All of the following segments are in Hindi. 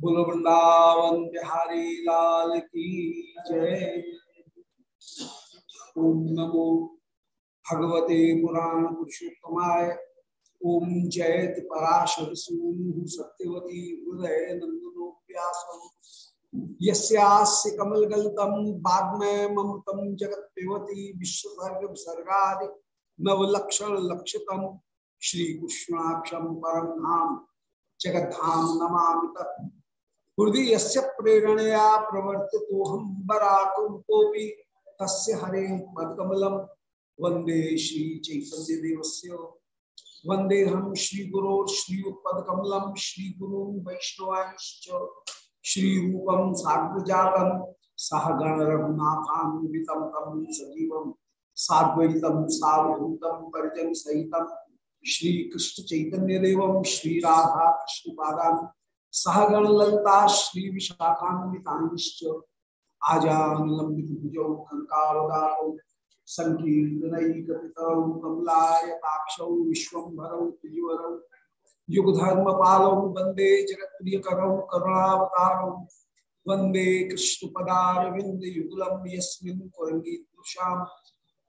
बोलो वृंदावन बिहारी लाल की जय। ओम नमो भगवते पुराण पुरुषोत्तमाय। ओम जयत पराशर सूनु सत्यवती हृदय नंदनो व्यास यस्यास्य कमलगल्तम वाग्मय ममतम जगत पेवती विश्वसर्ग विसर्गा नवलक्षण लक्षितम श्री कृष्णाक्षम परम धाम जगद्धाम नमामि हृदय से प्रेरणया प्रवर्तितो हम बराकुपी तस्य हरे पदकमलम वंदे श्री चैतन्य देवस्य वंदे हम श्री गुरो श्रीयुत्पकमलम श्री गुरु वैष्णवांश्च। श्री रूपम साग्रजातम सह गण रघुनाथान्वितम तम सजीवम साद्वैतम सावधूतम परिजन सहितम श्री कृष्ण चैतन्य देवम श्री राधा कृष्ण पादान सहगण ललता श्री विशाखान्विताश्च आजान लंबित भुजौ कंकावदारौ संकीर्तनैकपितरौ कमलायताक्षौ, विश्वम्भरौ त्रिवरौ युगधर्म पालौ वंदे जगत्प्रियकरौ, करुणावतारौ वंदे कृष्ण पदारविंद युगलम यस्मिन् कुरंगीदृशाम्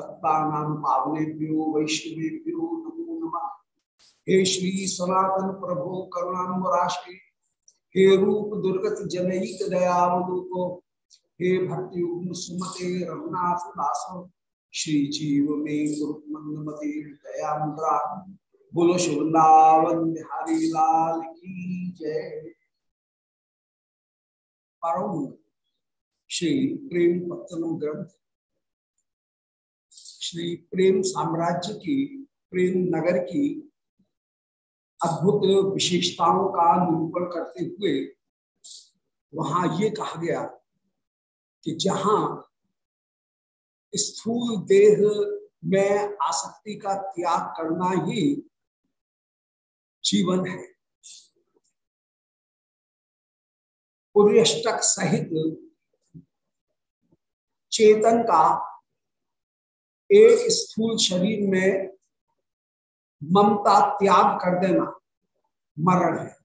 पावनेभ्यो वैष्णवेभ्यो, नमो नमः। हे श्री सनातन प्रभो करुणाबराशि हे रूप दुर्गत जनईक दयावदूतो हे भक्ति सुमते रघुनाथ दासो, श्री जीव में गुरु मंदमते दया मुद्रा बोलो शुभृंदावन, बिहारी लाल की जय। परम श्री प्रेम पत्तनम ग्रंथ। श्री प्रेम साम्राज्य की, प्रेम नगर की अद्भुत विशेषताओं का निरूपण करते हुए वहाँ ये कहा गया कि जहाँ स्थूल देह में आसक्ति का त्याग करना ही जीवन है। पुर्यष्टक सहित चेतन का एक स्थूल शरीर में ममता त्याग कर देना मरण है।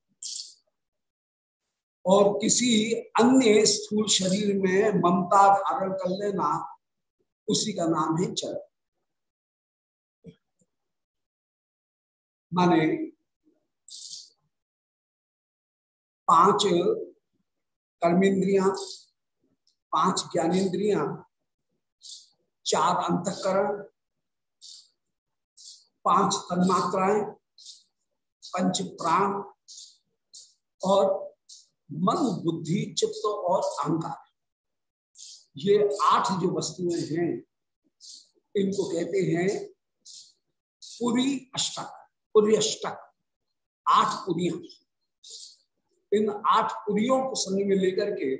और किसी अन्य स्थूल शरीर में ममता धारण कर लेना, उसी का नाम है चर माने पाँच कर्मेंद्रिया, पाँच ज्ञानेन्द्रिया चार अंतकरण पाँच तन्मात्राएँ, पंच प्राण और मन, बुद्धि, चित्त और अहंकार। ये आठ जो वस्तुएँ हैं, इनको कहते हैं पुरी अष्टक पुरी अष्टक, आठ पुरिया। इन आठ पुरियों को संग में लेकर के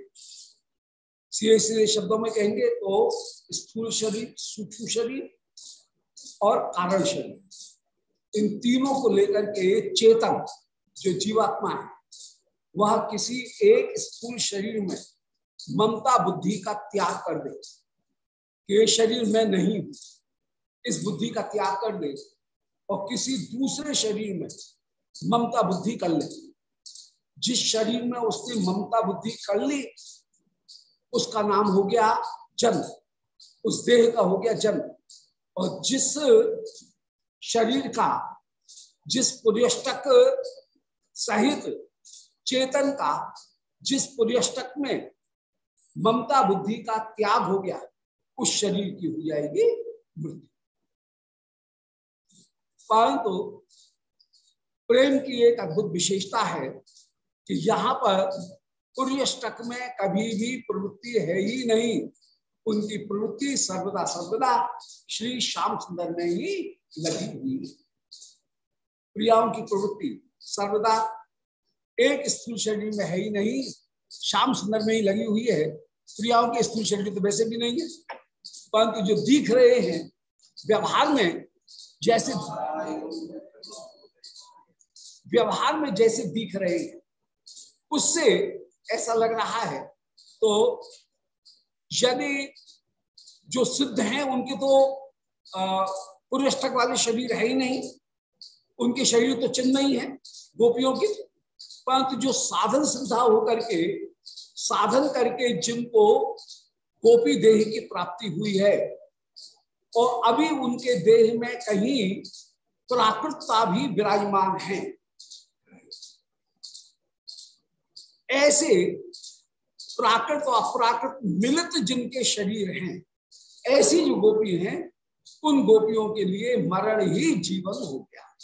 सीधे सीधे शब्दों में कहेंगे तो स्थूल शरीर, सूक्ष्म शरीर और कारण शरीर। इन तीनों को लेकर के चेतन, जो जीवात्मा है, वह किसी एक स्थूल शरीर में ममता बुद्धि का त्याग कर दे, कि शरीर में नहीं हूँ, इस बुद्धि का त्याग कर दे, और किसी दूसरे शरीर में ममता बुद्धि कर ले। जिस शरीर में उसने ममता बुद्धि कर ली उसका नाम हो गया जन्म। उस देह का हो गया जन्म। और जिस शरीर का, जिस पुर्यष्टक सहित चेतन का, जिस पुर्यष्टक में ममता बुद्धि का त्याग हो गया, उस शरीर की हो जाएगी मृत्यु। परंतु प्रेम की एक अद्भुत विशेषता है कि यहाँ पर पुर्यष्टक में कभी भी प्रवृत्ति है ही नहीं। उनकी प्रवृत्ति सर्वदा सर्वदा श्री श्याम सुंदर में ही लगी हुई प्रियाओं की प्रवृत्ति सर्वदा एक स्थूल शरीर में है ही नहीं, श्याम सुंदर में ही लगी हुई है। प्रियाओं के स्थूल शरीर तो वैसे भी नहीं है, परंतु जो दिख रहे हैं व्यवहार में जैसे व्यवहार में जैसे दिख रहे हैं, उससे ऐसा लग रहा है। तो यदि जो सिद्ध हैं, उनके तो पुरुषक वाले शरीर है ही नहीं। उनके शरीर तो चिन्ह ही है गोपियों के। परंतु जो साधन सिद्धा होकर के साधन करके जिनको गोपी देह की प्राप्ति हुई है, और अभी उनके देह में कहीं प्राकृतता भी विराजमान है। ऐसे प्राकृत और अप्राकृत मिलित जिनके शरीर हैं, ऐसी जो गोपी हैं, उन गोपियों के लिए मरण ही जीवन हो गया।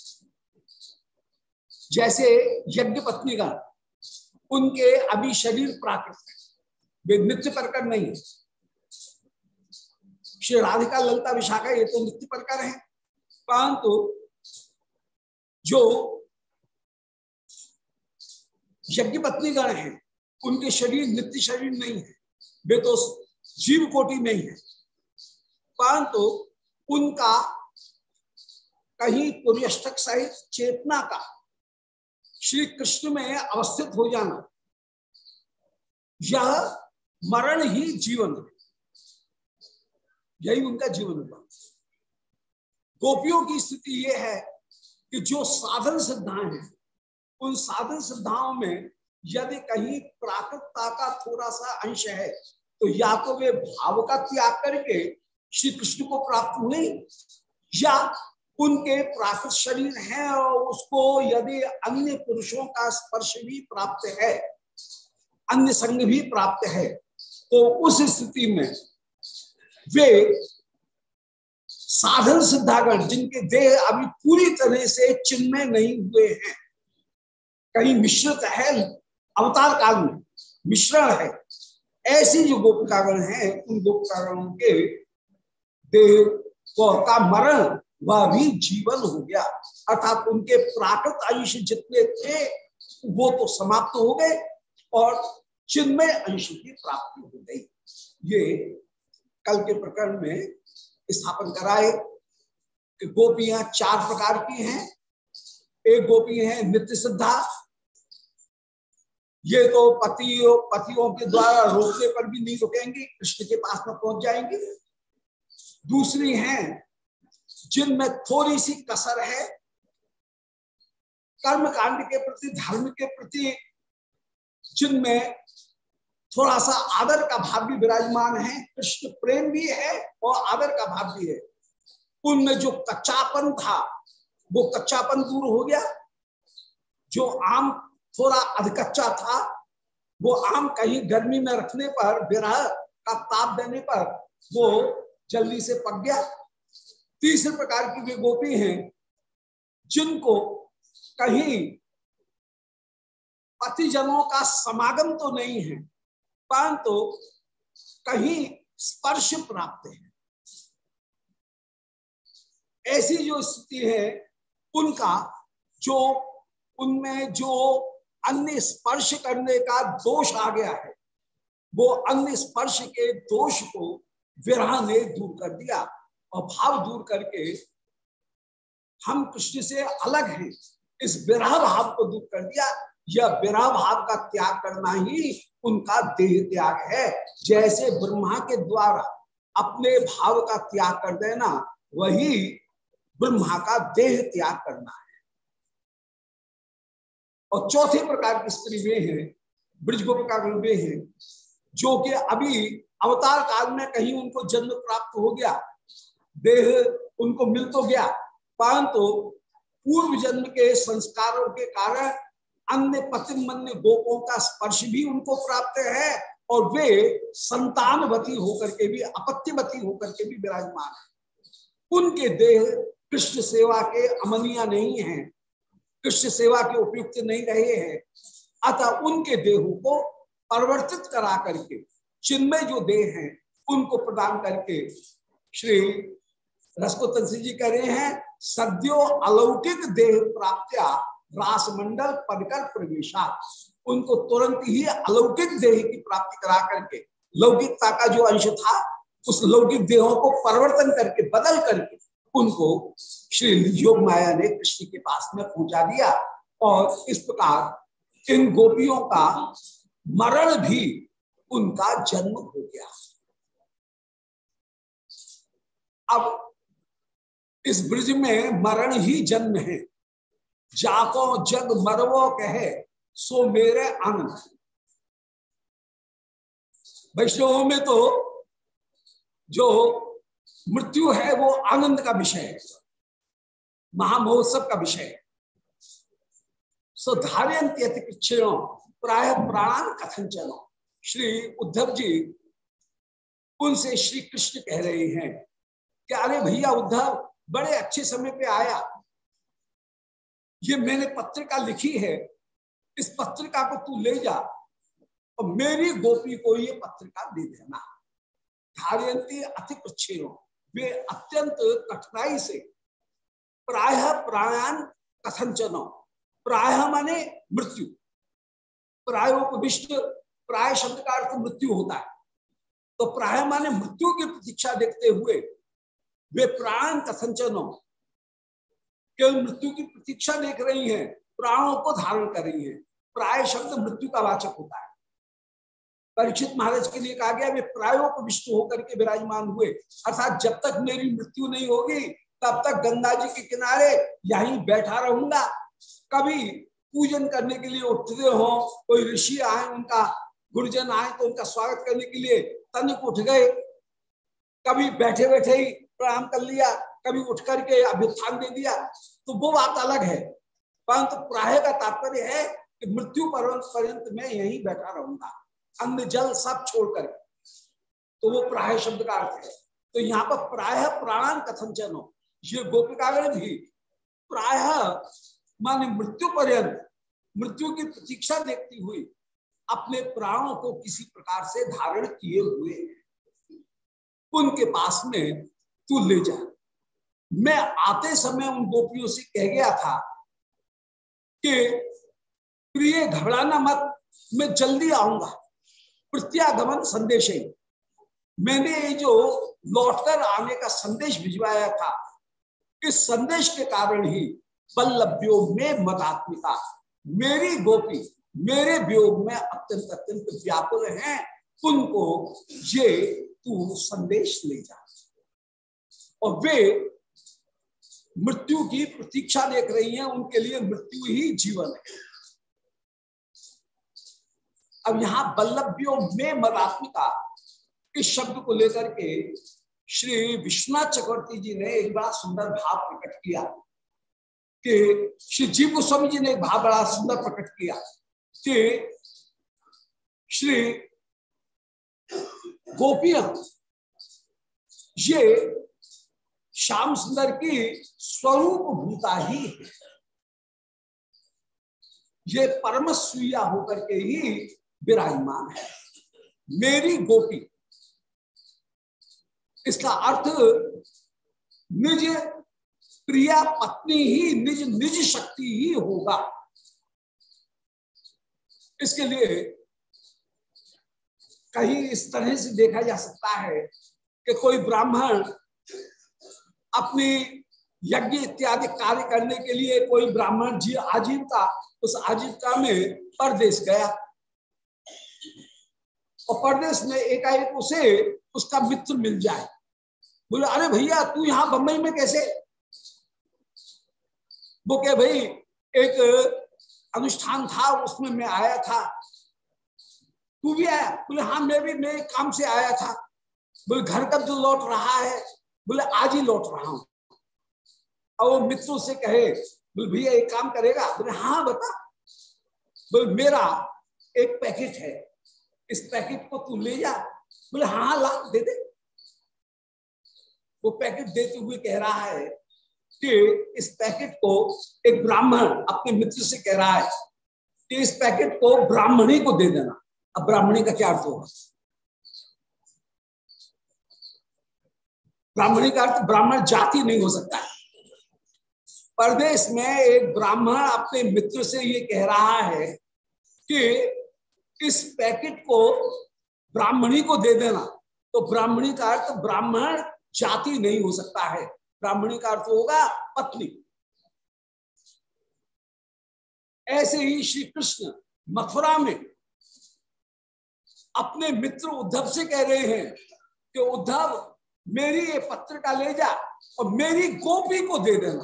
जैसे यज्ञ पत्नीगण उनके अभी शरीर प्राकृत है। वे नित्य प्रकर नहीं है। श्री राधिका ललिता विशाखा, ये तो नित्य प्रकर है। परंतु जो यज्ञ पत्नी गण है। उनके शरीर नित्य शरीर नहीं है। वे तो जीव कोटि में ही है। परंतु तो उनका कहीं पुर्यष्टक सहित चेतना का श्री कृष्ण में अवस्थित हो जाना, यह मरण ही जीवन है। यही उनका जीवन हुआ। गोपियों की स्थिति यह है कि जो साधन सिद्धाएँ हैं उन साधन सिद्धाओं में यदि कहीं प्राकृतता का थोड़ा सा अंश है तो या तो वे भाव का त्याग करके श्री कृष्ण को प्राप्त हुए, या उनके प्राकृत शरीर है और उसको यदि अन्य पुरुषों का स्पर्श भी प्राप्त है, अन्य संग भी प्राप्त है तो उस स्थिति में वे साधन सिद्धागण, जिनके देह अभी पूरी तरह से चिन्मय नहीं हुए हैं कहीं मिश्रित है अवतार काल में मिश्रण है। ऐसी जो गोपिकागण है, उन गोपिकागणों के देह का मरण, वह भी जीवन हो गया। अर्थात उनके प्राकृत आयुष जितने थे, वो तो समाप्त हो गए और चिन्मय अंश की प्राप्ति हो गई। ये कल के प्रकरण में स्थापन कराए कि गोपियाँ चार प्रकार की हैं। एक गोपी है नित्य सिद्धा ये तो पतियों पतियों के द्वारा रोकने पर भी नहीं रुकेंगी, कृष्ण के पास में पहुँच जाएँगी। दूसरी है, जिनमें थोड़ी सी कसर है कर्म कांड के प्रति, धर्म के प्रति, जिनमें थोड़ा सा आदर का भाव भी विराजमान है, कृष्ण प्रेम भी है और आदर का भाव भी है। उनमें जो कच्चापन था, वो कच्चापन दूर हो गया। जो आम थोड़ा अधकच्चा था। वो आम कहीं गर्मी में रखने पर विरह का ताप देने पर, वो जल्दी से पक गया। तीसरे प्रकार की वे गोपी हैं, जिनको कहीं पतिजनों का समागम तो नहीं है, परंतु तो कहीं स्पर्श प्राप्त है। ऐसी जो स्थिति है, उनका जो, उनमें जो अन्य स्पर्श करने का दोष आ गया है। वो अन्य स्पर्श के दोष को विरह ने दूर कर दिया। और भाव दूर करके हम कृष्ण से अलग हैं। इस विरह भाव को दूर कर दिया। यह विरह भाव का त्याग करना ही उनका देह त्याग है। जैसे ब्रह्मा के द्वारा अपने भाव का त्याग कर देना, वही ब्रह्मा का देह त्याग करना है। और चौथे प्रकार की स्त्री वे हैं ब्रज गोपिका वे हैं, जो कि अभी अवतार काल में कहीं उनको जन्म प्राप्त हो गया, देह उनको मिल तो गया, परंतु पूर्व जन्म के संस्कारों के कारण अन्य पतिमन्य गोपों का स्पर्श भी उनको प्राप्त है और वे संतानवती होकर के भी, अपत्यवती होकर के भी विराजमान है। उनके देह कृष्ण सेवा के अमनिया नहीं है। कृष्ण सेवा के उपयुक्त नहीं रहे हैं। अतः उनके देहों को परिवर्तित करा करके, चिन्मय जो देह हैं, उनको प्रदान करके श्री रसको तंसी जी कह रहे हैं, सद्यो अलौकिक देह प्राप्त्या रासमंडल पदकर प्रवेशा। उनको तुरंत ही अलौकिक देह की प्राप्ति करा करके, लौकिकता का जो अंश था, उस लौकिक देहों को परिवर्तन करके, बदल करके उनको श्री योग माया ने कृष्ण के पास में पहुँचा दिया और इस प्रकार इन गोपियों का मरण भी उनका जन्म हो गया। अब इस ब्रिज में मरण ही जन्म है। जाको जग मरवो कहे, सो मेरे आनंद वैष्णवों में तो जो मृत्यु है वो आनंद का विषय है। महामहोत्सव का विषय है। सो धार्यंत्यतिक्षण प्राय प्राण कथन चलो श्री उद्धव जी उनसे श्री कृष्ण कह रहे हैं कि अरे भैया उद्धव, बड़े अच्छे समय पे आया। ये मैंने पत्रिका लिखी है, इस पत्रिका को तू ले जा और मेरी गोपी को ये पत्रिका दे देना। धारियंती अति प्रच्छेदों वे अत्यंत कठिनाई से प्राय प्राणान कथनचनो प्राय माने मृत्यु। प्रायोपविष्ट प्राय शब्द का अर्थ मृत्यु होता है। तो प्राय माने मृत्यु की प्रतीक्षा देखते हुए वे प्राण कथनचनो केवल मृत्यु की प्रतीक्षा देख रही हैं, प्राणों को धारण कर रही हैं। प्राय शब्द मृत्यु का वाचक होता है। परीक्षित महाराज के लिए कहा गया, वे प्रायोपविष्ट होकर के विराजमान हुए। अर्थात जब तक मेरी मृत्यु नहीं होगी, तब तक गंगा जी के किनारे यहीं बैठा रहूँगा। कभी पूजन करने के लिए उठते हो, कोई ऋषि आए, उनका गुरुजन आए तो उनका स्वागत करने के लिए तनिक उठ गए। कभी बैठे बैठे ही प्रणाम कर लिया, कभी उठ करके अभ्युत्थान दे दिया। तो वो बात अलग है। परंतु प्राय का तात्पर्य है कि मृत्यु पर्यंत में यहीं बैठा रहूँगा। अन्न जल सब छोड़कर। तो वो प्राय शब्द का अर्थ है तो यहाँ पर प्राय प्राण कथन चनो ये गोपिकागण भी प्राय माने मृत्यु पर्यंत, मृत्यु की प्रतीक्षा देखती हुई अपने प्राणों को किसी प्रकार से धारण किए हुए उनके पास में तू ले जा। मैं आते समय उन गोपियों से कह गया था कि, प्रिय, घबराना मत, मैं जल्दी आऊँगा। प्रत्यागमन संदेश मैंने ये जो लौटकर आने का संदेश भिजवाया था, इस संदेश के कारण ही बल्लभ्यो में मतात्मिका मेरी गोपी, मेरे व्योग में अत्यंत अत्यंत व्याकुल हैं, उनको ये तू संदेश ले जा। और वे मृत्यु की प्रतीक्षा देख रही हैं, उनके लिए मृत्यु ही जीवन है। अब यहाँ बल्लभ्यो में मदात्मिका इस शब्द को लेकर के श्री विश्वनाथ चक्रवर्ती जी ने एक बड़ा सुंदर भाव प्रकट किया कि श्री जीव गोस्वामी जी ने एक भाव बड़ा सुंदर प्रकट किया कि श्री गोपियाँ, ये श्याम सुंदर की स्वरूप भूता ही है। ये परम सुया होकर के ही विराजमान है। मेरी गोपी। इसका अर्थ, निज प्रिया पत्नी ही, निज निज शक्ति ही होगा। इसके लिए कहीं इस तरह से देखा जा सकता है कि कोई ब्राह्मण अपनी यज्ञ इत्यादि कार्य करने के लिए कोई ब्राह्मण जी आजीविका उस आजीविका में परदेश गया। और परदेश में एकाएक उसे, उसका मित्र मिल जाए। बोले, अरे भैया, तू यहाँ बंबई में कैसे? वो क्या भाई, एक अनुष्ठान था, उसमें मैं आया था। तू भी आया? बोले हाँ मैं भी, मैं काम से आया था। बोले, घर कब जो लौट रहा है, बोले, आज ही लौट रहा हूँ। और वो मित्रों से कहे, बोले, भैया, एक काम करेगा? बोले हाँ बता। बोले, मेरा एक पैकेट है इस पैकेट को तू ले जा। बोले हाँ, ला दे दे। वो पैकेट देते हुए कह रहा है कि इस पैकेट को एक ब्राह्मण अपने मित्र से कह रहा है कि इस पैकेट को ब्राह्मणी को दे देना। अब ब्राह्मणी का क्या अर्थ होगा? ब्राह्मणी का अर्थ ब्राह्मण जाति नहीं हो सकता। है परदेश में एक ब्राह्मण अपने मित्र से ये कह रहा है कि इस पैकेट को ब्राह्मणी को दे देना? तो ब्राह्मणी का अर्थ ब्राह्मण जाति नहीं हो सकता है। ब्राह्मणी का अर्थ होगा पत्नी। ऐसे ही श्री कृष्ण मथुरा में अपने मित्र उद्धव से कह रहे हैं कि उद्धव, मेरी ये पत्रिका ले जा और मेरी गोपी को दे देना।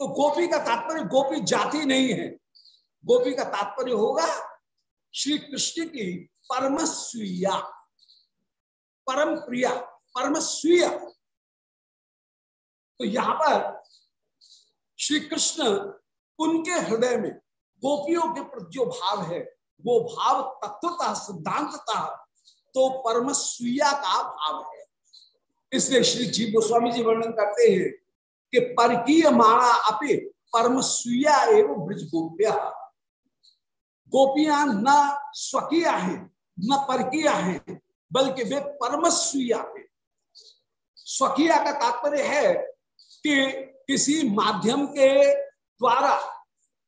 तो गोपी का तात्पर्य, गोपी जाति नहीं है। गोपी का तात्पर्य होगा श्री कृष्ण की परम स्वीया परम प्रिया परम स्वीय तो यहाँ पर श्री कृष्ण उनके हृदय में गोपियों के प्रति जो भाव है, वो भाव तत्वता, सिद्धांतता तो परम स्वीया का भाव है। इसलिए श्री जी गोस्वामी जी वर्णन करते हैं कि परकीय माणा अपे परम स्वीया एवं ब्रज गोप्या गोपियाँ न स्वकीय है, न परकीय है, बल्कि वे परमस्वीया है। स्वकीय का तात्पर्य है कि किसी माध्यम के द्वारा,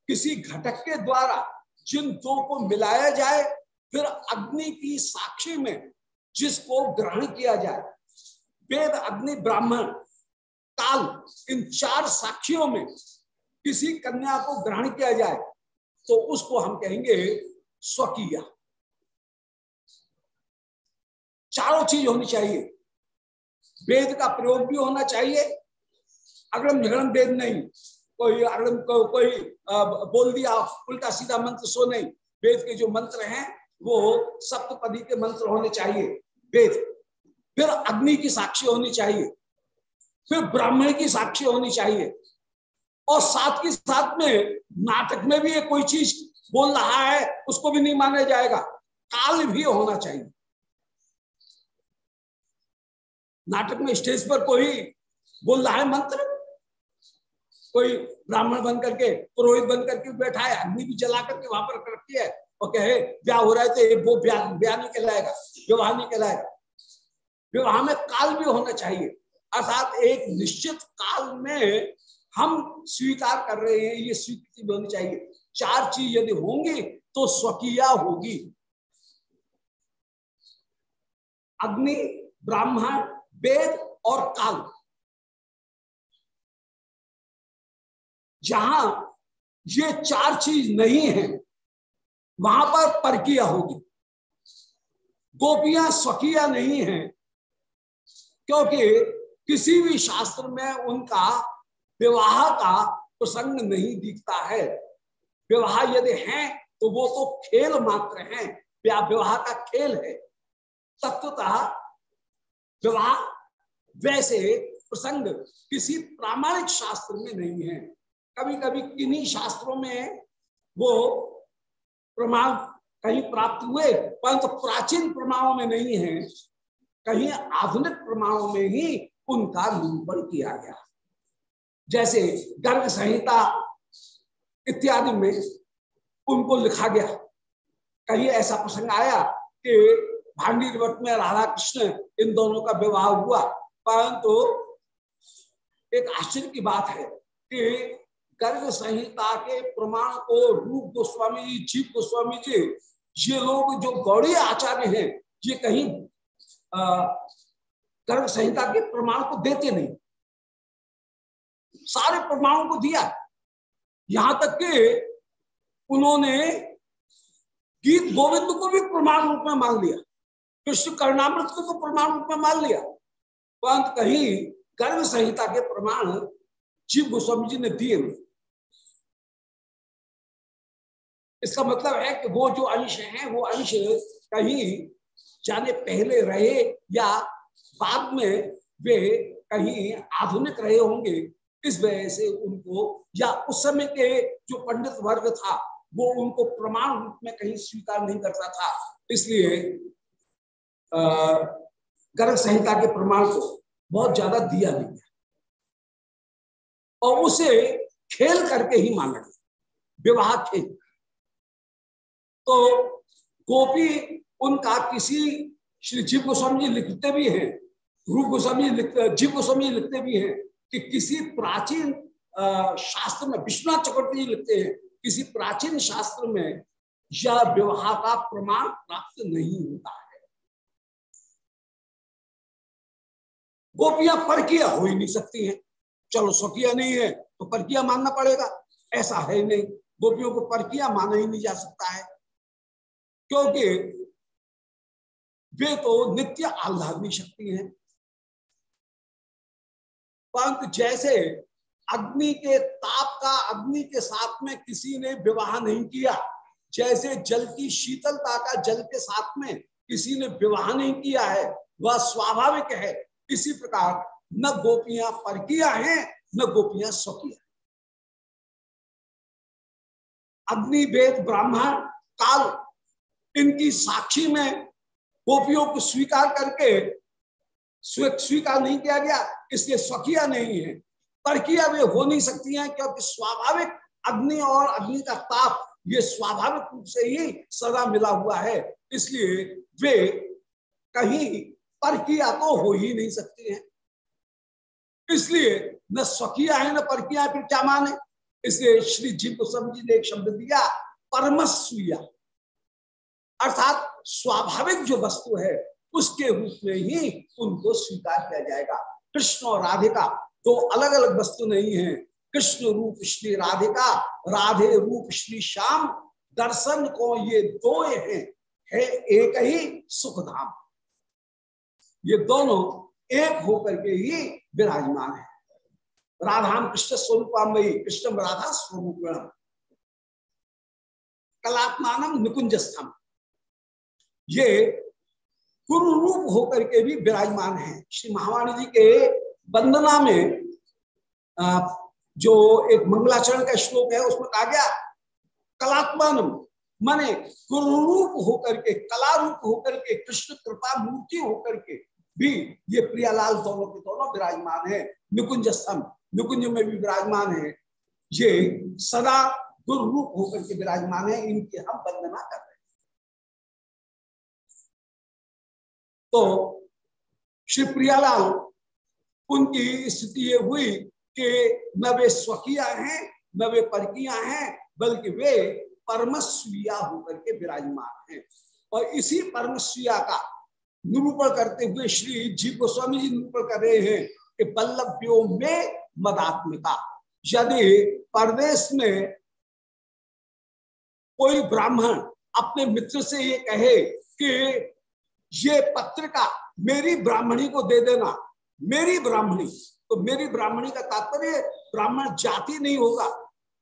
किसी घटक के द्वारा जिन दो को मिलाया जाए, फिर अग्नि की साक्षी में जिसको ग्रहण किया जाए। वेद, अग्नि, ब्राह्मण काल इन चार साक्षियों में किसी कन्या को ग्रहण किया जाए। तो उसको हम कहेंगे स्वकीय। चारों चीज़ होनी चाहिए। वेद का प्रयोग भी होना चाहिए। अगड़म झगड़म वेद नहीं। कोई अगड़म को, कोई बोल दिया उल्टा सीधा मंत्र सो नहीं। वेद के जो मंत्र हैं वो सप्तपदी के मंत्र होने चाहिए। वेद। फिर अग्नि की साक्षी होनी चाहिए। फिर ब्राह्मण की साक्षी होनी चाहिए। और साथ के साथ में नाटक में भी ये कोई चीज़ बोल रहा है, उसको भी नहीं माना जाएगा। काल भी होना चाहिए। नाटक में स्टेज पर कोई बोल रहा है मंत्र? कोई ब्राह्मण बन करके पुरोहित बन करके बैठा है अग्नि भी जला करके वहाँ पर रखी है और कहे, ब्याह हो रहा है तो वो ब्याह ब्याह नहीं कहलाएगा, विवाह नहीं कहलाएगा। विवाह में काल भी होना चाहिए। अर्थात एक निश्चित काल में हम स्वीकार कर रहे हैं, ये स्वीकृति भी होनी चाहिए। चार चीज़ यदि होंगी तो स्वकीय होगी। अग्नि, ब्राह्मण, वेद और काल। जहाँ ये चार चीज़ नहीं है, वहाँ पर परकिया होगी। गोपियाँ स्वकीय नहीं है, क्योंकि किसी भी शास्त्र में उनका विवाह का प्रसंग नहीं दिखता है। विवाह यदि है तो वो तो खेल मात्र है। विवाह का खेल है। तत्वतः विवाह वैसे प्रसंग किसी प्रामाणिक शास्त्र में नहीं है। कभी कभी किन्हीं शास्त्रों में वो प्रमाण कहीं प्राप्त हुए, परंतु प्राचीन प्रमाणों में नहीं है। कहीं आधुनिक प्रमाणों में ही उनका निरूपण किया गया। जैसे गर्ग संहिता इत्यादि में उनको लिखा गया। कहीं ऐसा प्रसंग आया कि भांडी व्रत में राधा कृष्ण, इन दोनों का विवाह हुआ। परंतु तो एक आश्चर्य की बात है कि गर्ग संहिता के प्रमाण को रूप गोस्वामी जी जीव गोस्वामी जी, ये लोग जो गौड़ी आचार्य हैं, ये कहीं, अः गर्ग संहिता के प्रमाण को देते नहीं। सारे प्रमाणों को दिया यहाँ तक कि उन्होंने गीत गोविंद को भी प्रमाण रूप में मान लिया, कृष्ण कर्णामृत को तो प्रमाण रूप में मान लिया। परंतु कहीं गर्भ संहिता के प्रमाण जीव गोस्वामी जी ने दिए इसका मतलब है कि वो जो अंश है, वो अंश कहीं जाने पहले रहे या बाद में वे कहीं आधुनिक रहे होंगे इस वजह से उनको, या उस समय के जो पंडित वर्ग था, वो उनको प्रमाण रूप में कहीं स्वीकार नहीं करता था। इसलिए गर्भ संहिता के प्रमाण को बहुत ज़्यादा दिया नहीं गया। और उसे खेल करके ही माना गया। विवाह खेल। तो गोपी, उनका किसी श्री जीव गोस्वामी जी लिखते भी हैं, रूप गोस्वामी लिखते, जीव गोस्वामी लिखते भी हैं। कि किसी प्राचीन शास्त्र में, विश्वनाथ चक्रवर्ती लिखते हैं, किसी प्राचीन शास्त्र में यह विवाह का प्रमाण प्राप्त नहीं होता है। गोपियाँ परकिया हो ही नहीं सकती हैं। चलो स्वकिया नहीं है तो परकिया मानना पड़ेगा। ऐसा है नहीं। गोपियों को परकिया माना ही नहीं जा सकता है। क्योंकि वे तो नित्य आह्लादनी शक्ति है। परंतु जैसे अग्नि के ताप का, अग्नि के साथ में किसी ने विवाह नहीं किया। जैसे जल की शीतलता का जल के साथ में किसी ने विवाह नहीं किया है, वह स्वाभाविक है। इसी प्रकार न गोपियाँ परकिया हैं, न गोपियाँ स्वकिया अग्नि वेद ब्राह्मण काल इनकी साक्षी में गोपियों को स्वीकार करके स्वीकार नहीं किया गया, इसलिए स्वकिया नहीं है। परकिया वे हो नहीं सकती हैं, क्योंकि स्वाभाविक अग्नि और अग्नि का ताप, ये स्वाभाविक रूप से ही सदा मिला हुआ है। इसलिए वे कहीं परकिया तो हो ही नहीं सकती हैं। इसलिए न स्वकिया है, न परकिया फिर क्या माने? इसलिए श्री जी गोस्वामी जी ने एक शब्द दिया, परमस्वीया। अर्थात स्वाभाविक जो वस्तु है उसके रूप में ही उनको स्वीकार किया जाएगा। कृष्ण और राधिका दो अलग अलग वस्तु नहीं है। कृष्ण रूप श्री राधिका, राधे रूप श्री श्याम, दर्शन को ये दो हैं, है एक ही सुखधाम। ये दोनों एक होकर के ही विराजमान है। राधाम कृष्ण स्वरूपामयी, कृष्ण राधा स्वरूप कलात्मान निकुंज स्तंभ ये गुरु रूप होकर के भी विराजमान है। श्री महावाणी जी के वंदना में जो एक मंगलाचरण का श्लोक है, उसमें कहा गया, कलात्मान माने गुरु रूप होकर के कला रूप होकर के, कृष्ण कृपा मूर्ति होकर के भी ये प्रियालाल दोनों के दोनों विराजमान है। निकुंज स्तंभ निकुंज में भी विराजमान है। ये सदा गुरु रूप होकर के विराजमान है। इनकी हम वंदना कर रहे तो श्री प्रियालाल, उनकी स्थिति ये हुई कि न वे स्वकिया हैं, न वे परकिया हैं, बल्कि वे परमस्विया होकर के विराजमान हैं। और इसी परमस्विया का निरूपण करते हुए श्री जी गोस्वामी जी निरूपण कर रहे हैं कि बल्लभ्यो में मदात्मिका यदि परदेश में कोई ब्राह्मण अपने मित्र से ये कहे कि ये पत्रिका मेरी ब्राह्मणी को दे देना। मेरी ब्राह्मणी तो मेरी ब्राह्मणी का तात्पर्य, ब्राह्मण जाति नहीं होगा,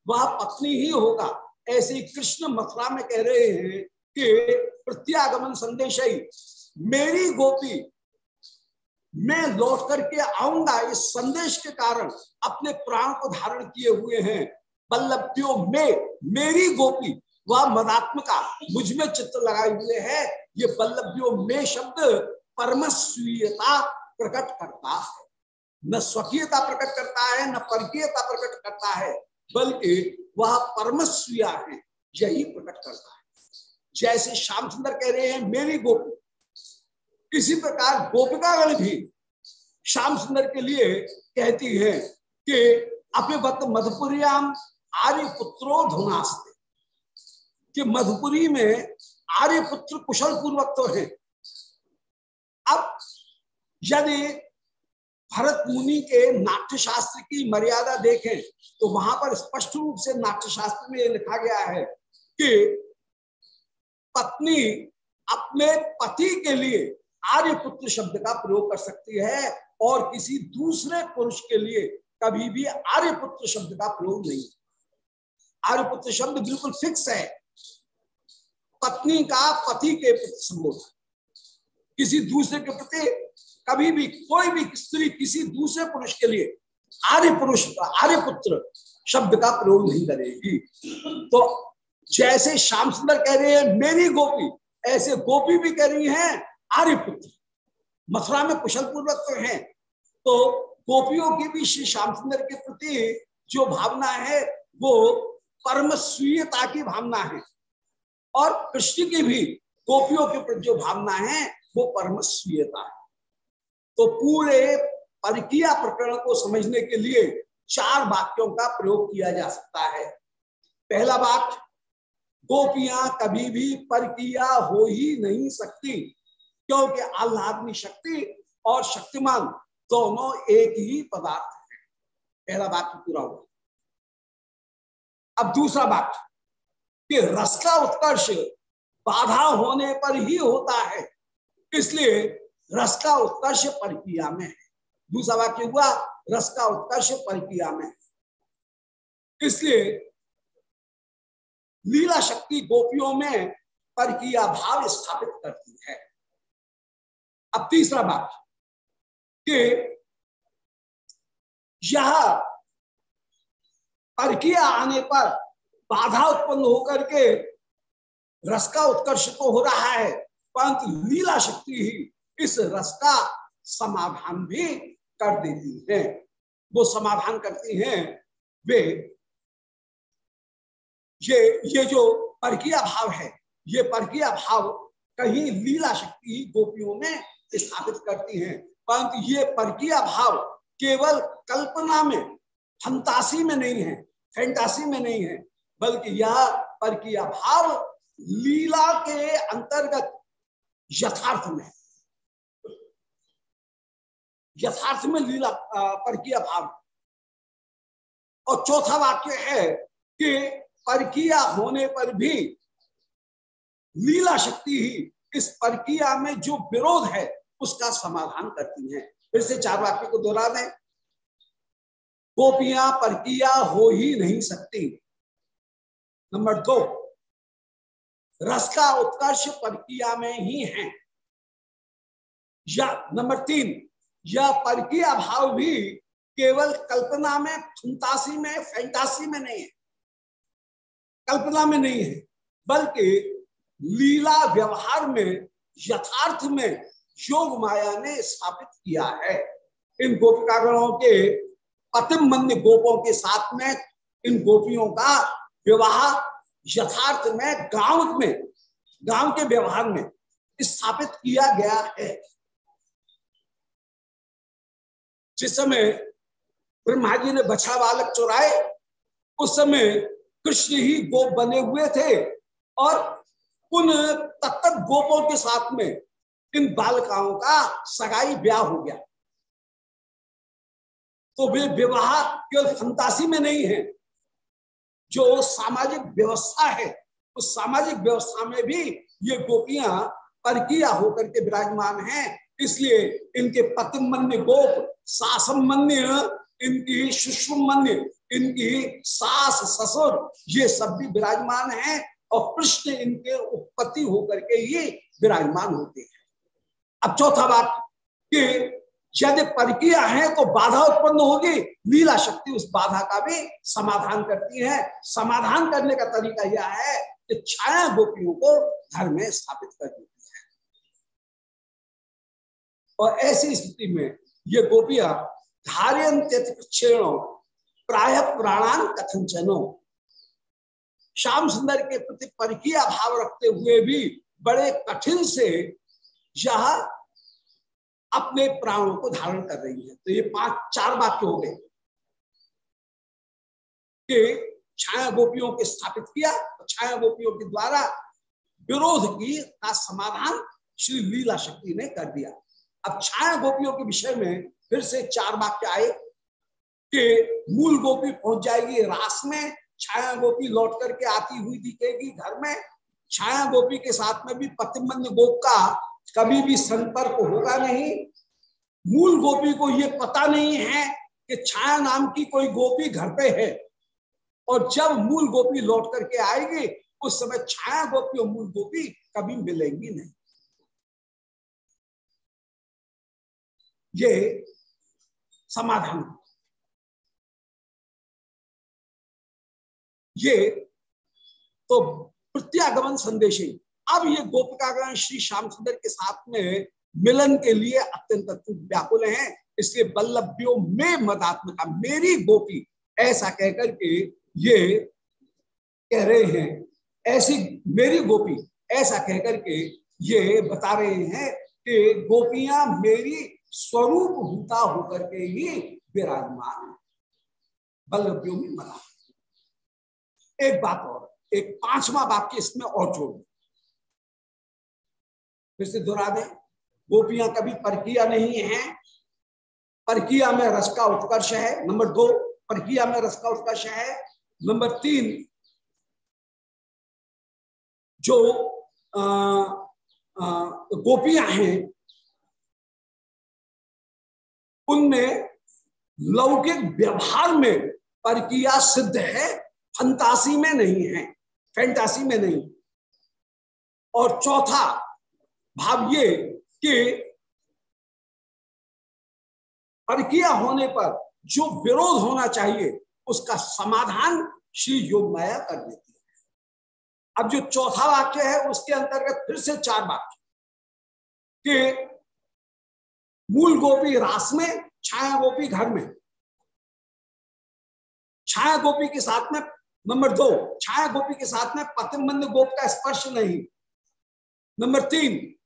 वह पत्नी ही होगा। ऐसे ही कृष्ण मथुरा में कह रहे हैं कि प्रत्यागमन संदेश ही, मेरी गोपी, मैं लौट करके आऊँगा। इस संदेश के कारण अपने प्राण को धारण किए हुए हैं। बल्लभ्यो में मेरी गोपी वह मदात्मका मुझमें चित्र लगाए हुए है। ये बल्लभ्यो में शब्द परमस्वीयता प्रकट करता है। न स्वकीयता प्रकट करता है, न परकीयता प्रकट करता है, बल्कि वह परमस्वीया है, यही प्रकट करता है। जैसे श्याम सुंदर कह रहे हैं, मेरी गोपी। इसी प्रकार गोपिकागण भी श्याम सुंदर के लिए कहती है कि अपिवत मधुपुरियाम आर्य पुत्रो धुनास्ते। कि मधुपुरी में आर्य पुत्र कुशल पूर्वक तो है। अब यदि भरत मुनि के नाट्य शास्त्र की मर्यादा देखें तो वहाँ पर स्पष्ट रूप से नाट्य शास्त्र में लिखा गया है कि पत्नी अपने पति के लिए आर्यपुत्र शब्द का प्रयोग कर सकती है और किसी दूसरे पुरुष के लिए कभी भी आर्यपुत्र शब्द का प्रयोग नहीं आर्यपुत्र शब्द बिल्कुल फिक्स है। पत्नी का पति के प्रति संबोधन किसी दूसरे के प्रति कभी भी, कोई भी स्त्री किसी दूसरे पुरुष के लिए आर्य पुरुष आर्यपुत्र शब्द का प्रयोग नहीं करेगी। तो जैसे श्याम सुंदर कह रहे हैं, मेरी गोपी, ऐसे गोपी भी कह रही हैं आर्यपुत्र मथुरा में कुशल पूर्वक तो है। तो गोपियों की भी श्री श्याम सुंदर के प्रति जो भावना है, वो परम स्वीयता की भावना है। और कृष्ण की भी गोपियों के प्रति जो भावना है, वो परम स्वीयता है। तो पूरे परिकिया प्रकरण को समझने के लिए चार वाक्यों का प्रयोग किया जा सकता है। पहला वाक्य, गोपियाँ कभी भी पर किया हो ही नहीं सकती, क्योंकि आह्लादनी शक्ति और शक्तिमान दोनों एक ही पदार्थ है। पहला वाक्य पूरा हुआ। अब दूसरा वाक्य कि रस का उत्कर्ष बाधा होने पर ही होता है। इसलिए रस का उत्कर्ष प्रक्रिया में है। दूसरा वाक्य हुआ रस का उत्कर्ष प्रक्रिया में है। इसलिए लीला शक्ति गोपियों में परकिया भाव स्थापित करती है। अब तीसरा वाक्य कि यह परकिया आने पर बाधा उत्पन्न होकर के रस का उत्कर्ष तो हो रहा है, परंतु लीला शक्ति ही इस रस का समाधान भी कर देती है। वो समाधान करती हैं, वे ये ये जो परकिया भाव है, ये परकिया भाव कहीं लीला शक्ति ही गोपियों में स्थापित करती हैं, परंतु ये परकिया भाव केवल कल्पना में, फंतासी में नहीं है, फैंटासी में नहीं है बल्कि यह परकिया भाव लीला के अंतर्गत यथार्थ में यथार्थ में लीला परकिया भाव और चौथा वाक्य है कि परकिया होने पर भी लीला शक्ति ही इस परकिया में जो विरोध है, उसका समाधान करती है। फिर से चार वाक्य को दोहरा दें। गोपियाँ परकिया हो ही नहीं सकती। नंबर दो, रस का उत्कर्ष परकिया में ही है। या, नंबर तीन, यह परकीय भाव भी केवल कल्पना में, फंतासी में, फैंटासी में नहीं है। कल्पना में नहीं है, बल्कि लीला व्यवहार में, यथार्थ में योग माया ने स्थापित किया है। इन गोपिकागणों के अतिम मंद गोपों के साथ में इन गोपियों का विवाह यथार्थ में गाँव में, गाँव के व्यवहार में स्थापित किया गया है। जिस समय ब्रह्मा जी ने बछा बालक चुराए, उस समय कृष्ण ही गोप बने हुए थे और उन तत्त गोपों के साथ में इन बालकाओं का सगाई ब्याह हो गया। तो वे विवाह केवल फंतासी में नहीं है जो सामाजिक व्यवस्था है, उस सामाजिक व्यवस्था में भी ये गोपियाँ परकिया होकर के विराजमान हैं। इसलिए इनके पतिमन्य गोप, सासमन्य, इनकी सुषमन्य इनकी सास, ससुर, ये सब भी विराजमान हैं और कृष्ण इनके उत्पत्ति होकर के ये विराजमान होते हैं। अब चौथा बात कि यदि परिक्रिया है तो बाधा उत्पन्न होगी। लीला शक्ति उस बाधा का भी समाधान करती है। समाधान करने का तरीका यह है कि छाया गोपियों को घर में स्थापित कर देती है। और ऐसी स्थिति में ये गोपियाँ धार्यंत्यत क्षीणों प्राय प्राणान कथनचनो, श्याम सुंदर के प्रति परिकिया भाव रखते हुए भी बड़े कठिन से यह अपने प्राणों को धारण कर रही है। तो ये पाँच, चार वाक्य हो गए कि छाया गोपियों के स्थापित किया तो छाया गोपियों के द्वारा विरोध की का समाधान श्री लीला शक्ति ने कर दिया। अब छाया गोपियों के विषय में फिर से चार वाक्य आए कि मूल गोपी पहुँच जाएगी रास में छाया गोपी लौट करके आती हुई दिखेगी घर में छाया गोपी के साथ में भी पतिमन्य गोप का कभी भी संपर्क होगा नहीं। मूल गोपी को यह पता नहीं है कि छाया नाम की कोई गोपी घर पे है। और जब मूल गोपी लौट करके आएगी, उस समय छाया गोपी और मूल गोपी कभी मिलेंगी नहीं। ये समाधान। ये तो प्रत्यागमन संदेश अब ये गोपिकागण श्री श्याम सुंदर के साथ में मिलन के लिए अत्यंत व्याकुल हैं, इसलिए बल्लभ्यो में मदात्मका मेरी गोपी, ऐसा कहकर के ये कह रहे हैं। ऐसी मेरी गोपी, ऐसा कहकर के ये बता रहे हैं कि गोपियाँ मेरी स्वरूप भूता होकर के ही विराजमान बल्लभ्यो में मना एक बात और, एक पांचवा वाक्य इसमें और जोड़। फिर से दोहरा दें। गोपियाँ कभी परकिया नहीं है। परकिया में रस का उत्कर्ष है, नंबर दो, परकिया में रस का उत्कर्ष है। नंबर तीन, जो गोपियाँ हैं, उनमें लौकिक व्यवहार में परकिया सिद्ध है, फंतासी में नहीं है, फैंटासी में नहीं। और चौथा भाव ये कि परकिया होने पर जो विरोध होना चाहिए, उसका समाधान श्री योग माया कर देती है। अब जो चौथा वाक्य है, उसके अंतर्गत फिर से चार वाक्य। कि मूल गोपी रास में, छाया गोपी घर में। छाया गोपी के साथ में नंबर दो, छाया गोपी के साथ में पतिमबंद गोप का स्पर्श नहीं। नंबर तीन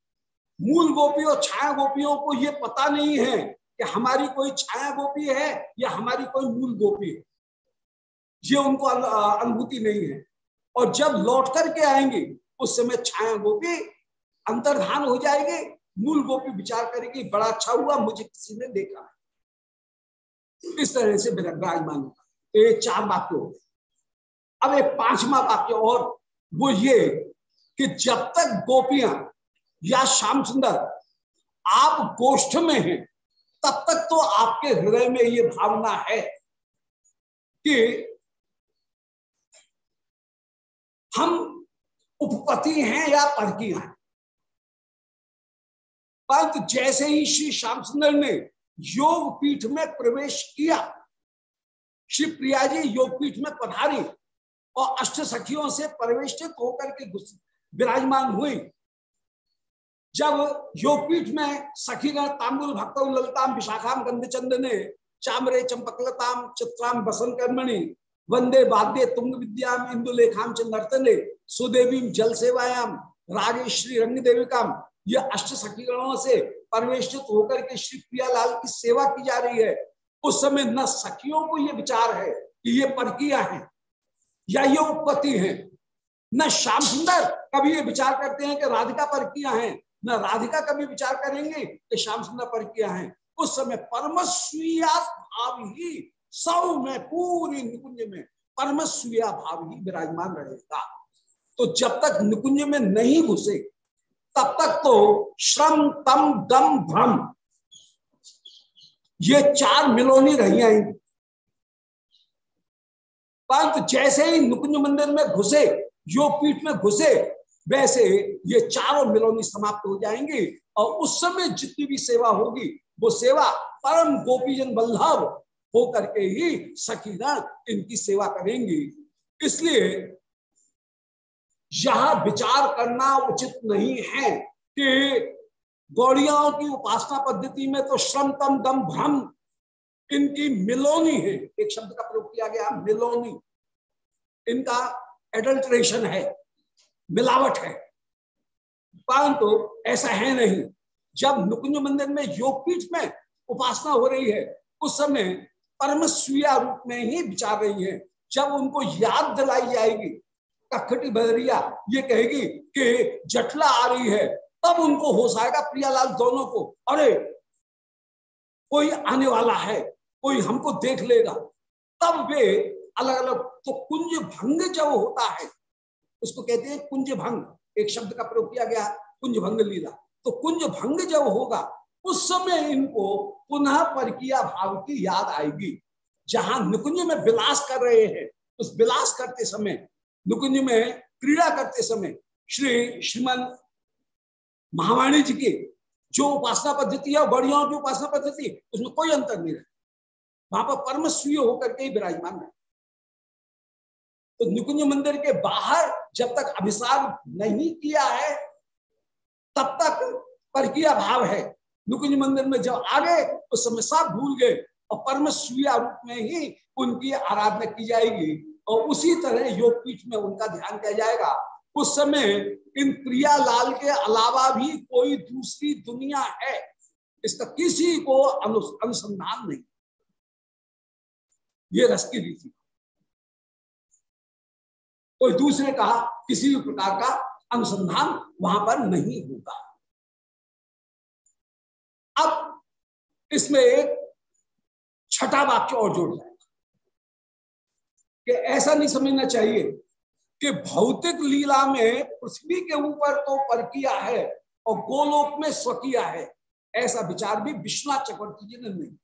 मूल गोपी और छाया गोपियों को यह पता नहीं है कि हमारी कोई छाया गोपी है या हमारी कोई मूल गोपी है। ये उनको अनुभूति नहीं है। और जब लौट करके आएँगे, उस समय छाया गोपी अंतर्धान हो जाएगी, मूल गोपी विचार करेगी, बड़ा अच्छा हुआ, मुझे किसी ने देखा इस तरह से विराजमान होगा। तो ये चार वाक्य हो अब एक पांचवा वाक्य और वो ये कि जब तक गोपियाँ या श्याम सुंदर, आप गोष्ठ में हैं, तब तक तो आपके हृदय में ये भावना है कि हम उपपति हैं या परकी हैं। परंतु जैसे ही श्री श्याम सुंदर ने योग पीठ में प्रवेश किया, श्री प्रिया जी योगपीठ में पधारी और अष्ट सखियों से परिवेष्टित होकर के विराजमान हुई जब योगपीठ में सखीगण तांबुल भक्त ललताम, विशाखाम, गंधचंद ने, चामरे चंपकलताम, चित्राम बसन कर्मणि, वंदे वाद्य तुंग विद्याम, इंदुलेखाम च नर्तने सुदेवी जल सेवायाम राजेश्री रंग देविकाम ये अष्ट सखीगणों से परिवेष्टित होकर के श्री प्रियालाल की सेवा की जा रही है। उस समय न सखियों को ये विचार है कि ये परकिया है, या ये उपपति है। न श्याम सुंदर कभी ये विचार करते हैं कि राधिका परकिया है न राधिका कभी विचार करेंगे कि श्याम सुंदर पर किया है। उस समय परमस्वीया भाव ही सब में, पूरी निकुंज में परमस्वीया भाव ही विराजमान रहेगा। तो जब तक निकुंज में नहीं घुसे, तब तक तो श्रम, तम, दम, भ्रम, ये चार मिलोनी रही आएँगी परंतु जैसे ही नुकुंज मंदिर में घुसे योग पीठ में घुसे वैसे ये चारों मिलोनी समाप्त हो जाएँगी और उस समय जितनी भी सेवा होगी, वो सेवा परम गोपीजन बल्लभ होकर के ही सखीगण इनकी सेवा करेंगी। इसलिए यह विचार करना उचित नहीं है कि गौड़ियाओं की उपासना पद्धति में तो श्रम तम दम भ्रम इनकी मिलोनी है। एक शब्द का प्रयोग किया गया, मिलोनी। इनका एडल्ट्रेशन है। मिलावट है। परंतु तो ऐसा है नहीं। जब नुकुंज मंदिर में योगपीठ में उपासना हो रही है, उस समय परम सुया रूप में ही विचार रही है। जब उनको याद दिलाई जाएगी, कखटी बदरिया ये कहेगी कि जटला आ रही है, तब उनको होश आएगा प्रियालाल दोनों को। अरे, कोई आने वाला है, कोई हमको देख लेगा। तब वे अलग अलग तो कुंज भंग जब होता है उसको कहते हैं कुंज भंग एक शब्द का प्रयोग किया गया कुंज भंग लीला। तो कुंज भंग जब होगा, उस समय इनको पुनः परकिया भाव की याद आएगी। जहाँ निकुंज में विलास कर रहे हैं, उस विलास करते समय, निकुंज में क्रीड़ा करते समय, श्री श्रीमन महावाणी जी की जो उपासना पद्धति है बड़ियाओं की उपासना पद्धति, उसमें कोई अंतर नहीं रहे। वहाँ पर परम स्वीय होकर के ही विराजमान है तो निकुंज मंदिर के बाहर जब तक अभिसार नहीं किया है, तब तक परकिया भाव है। निकुंज मंदिर में जब आ गए उस समय सब भूल गए और परम स्वीय रूप में ही उनकी आराधना की जाएगी और उसी तरह योग पीठ में उनका ध्यान किया जाएगा। उस समय इन प्रियालाल के अलावा भी कोई दूसरी दुनिया है, इसका किसी को अनुसंधान नहीं। ये रस की रीति। कोई दूसरे कहा किसी भी प्रकार का अनुसंधान वहाँ पर नहीं होगा। अब इसमें एक छठा वाक्य और जोड़ जाएगा कि ऐसा नहीं समझना चाहिए कि भौतिक लीला में पृथ्वी के ऊपर तो पर किया है और गोलोक में स्वकिया है, ऐसा विचार भी विश्वनाथ चक्रवर्ती जी ने नहीं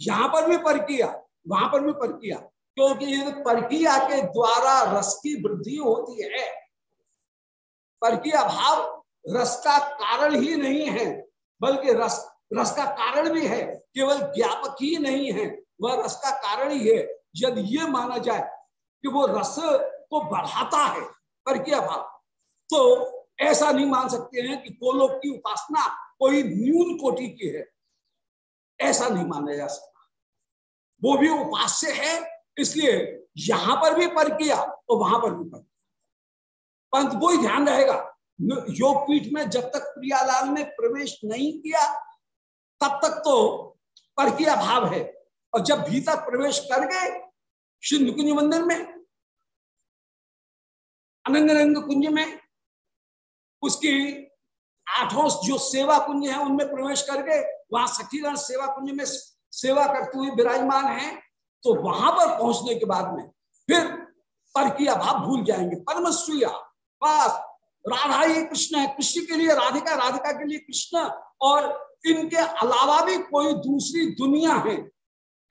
यहाँ पर भी पर किया वहाँ पर भी पर किया क्योंकि परकिया के द्वारा रस की वृद्धि होती है। परकिया भाव रस का कारण ही नहीं है, बल्कि रस रस का कारण भी है, केवल ज्ञापक ही नहीं है। वह रस का कारण ही है, यदि ये माना जाए कि वो रस को बढ़ाता है परकिया भाव तो ऐसा नहीं मान सकते हैं कि कोलोक की उपासना कोई न्यून कोटि की है। ऐसा नहीं माना जा सकता। वो भी उपास्य है इसलिए यहाँ पर भी पर किया और वहाँ पर भी पर परंतु वो ही ध्यान रहेगा। योग पीठ में जब तक प्रियालाल ने प्रवेश नहीं किया, तब तक तो पर किया भाव है। और जब भीतर प्रवेश कर गए श्री नुकुंज मंदिर में अनंग रंग कुंज में, उसकी आठों जो सेवा कुंज है उनमें प्रवेश करके वहाँ सखीगण सेवा कुंज में सेवा करते हुए विराजमान है। तो वहाँ पर पहुँचने के बाद में फिर पर की अभाव भूल जाएँगे। परम परमस्विया बस, राधा ही कृष्ण है। कृष्ण के लिए राधिका राधिका के लिए कृष्ण। और इनके अलावा भी कोई दूसरी दुनिया है।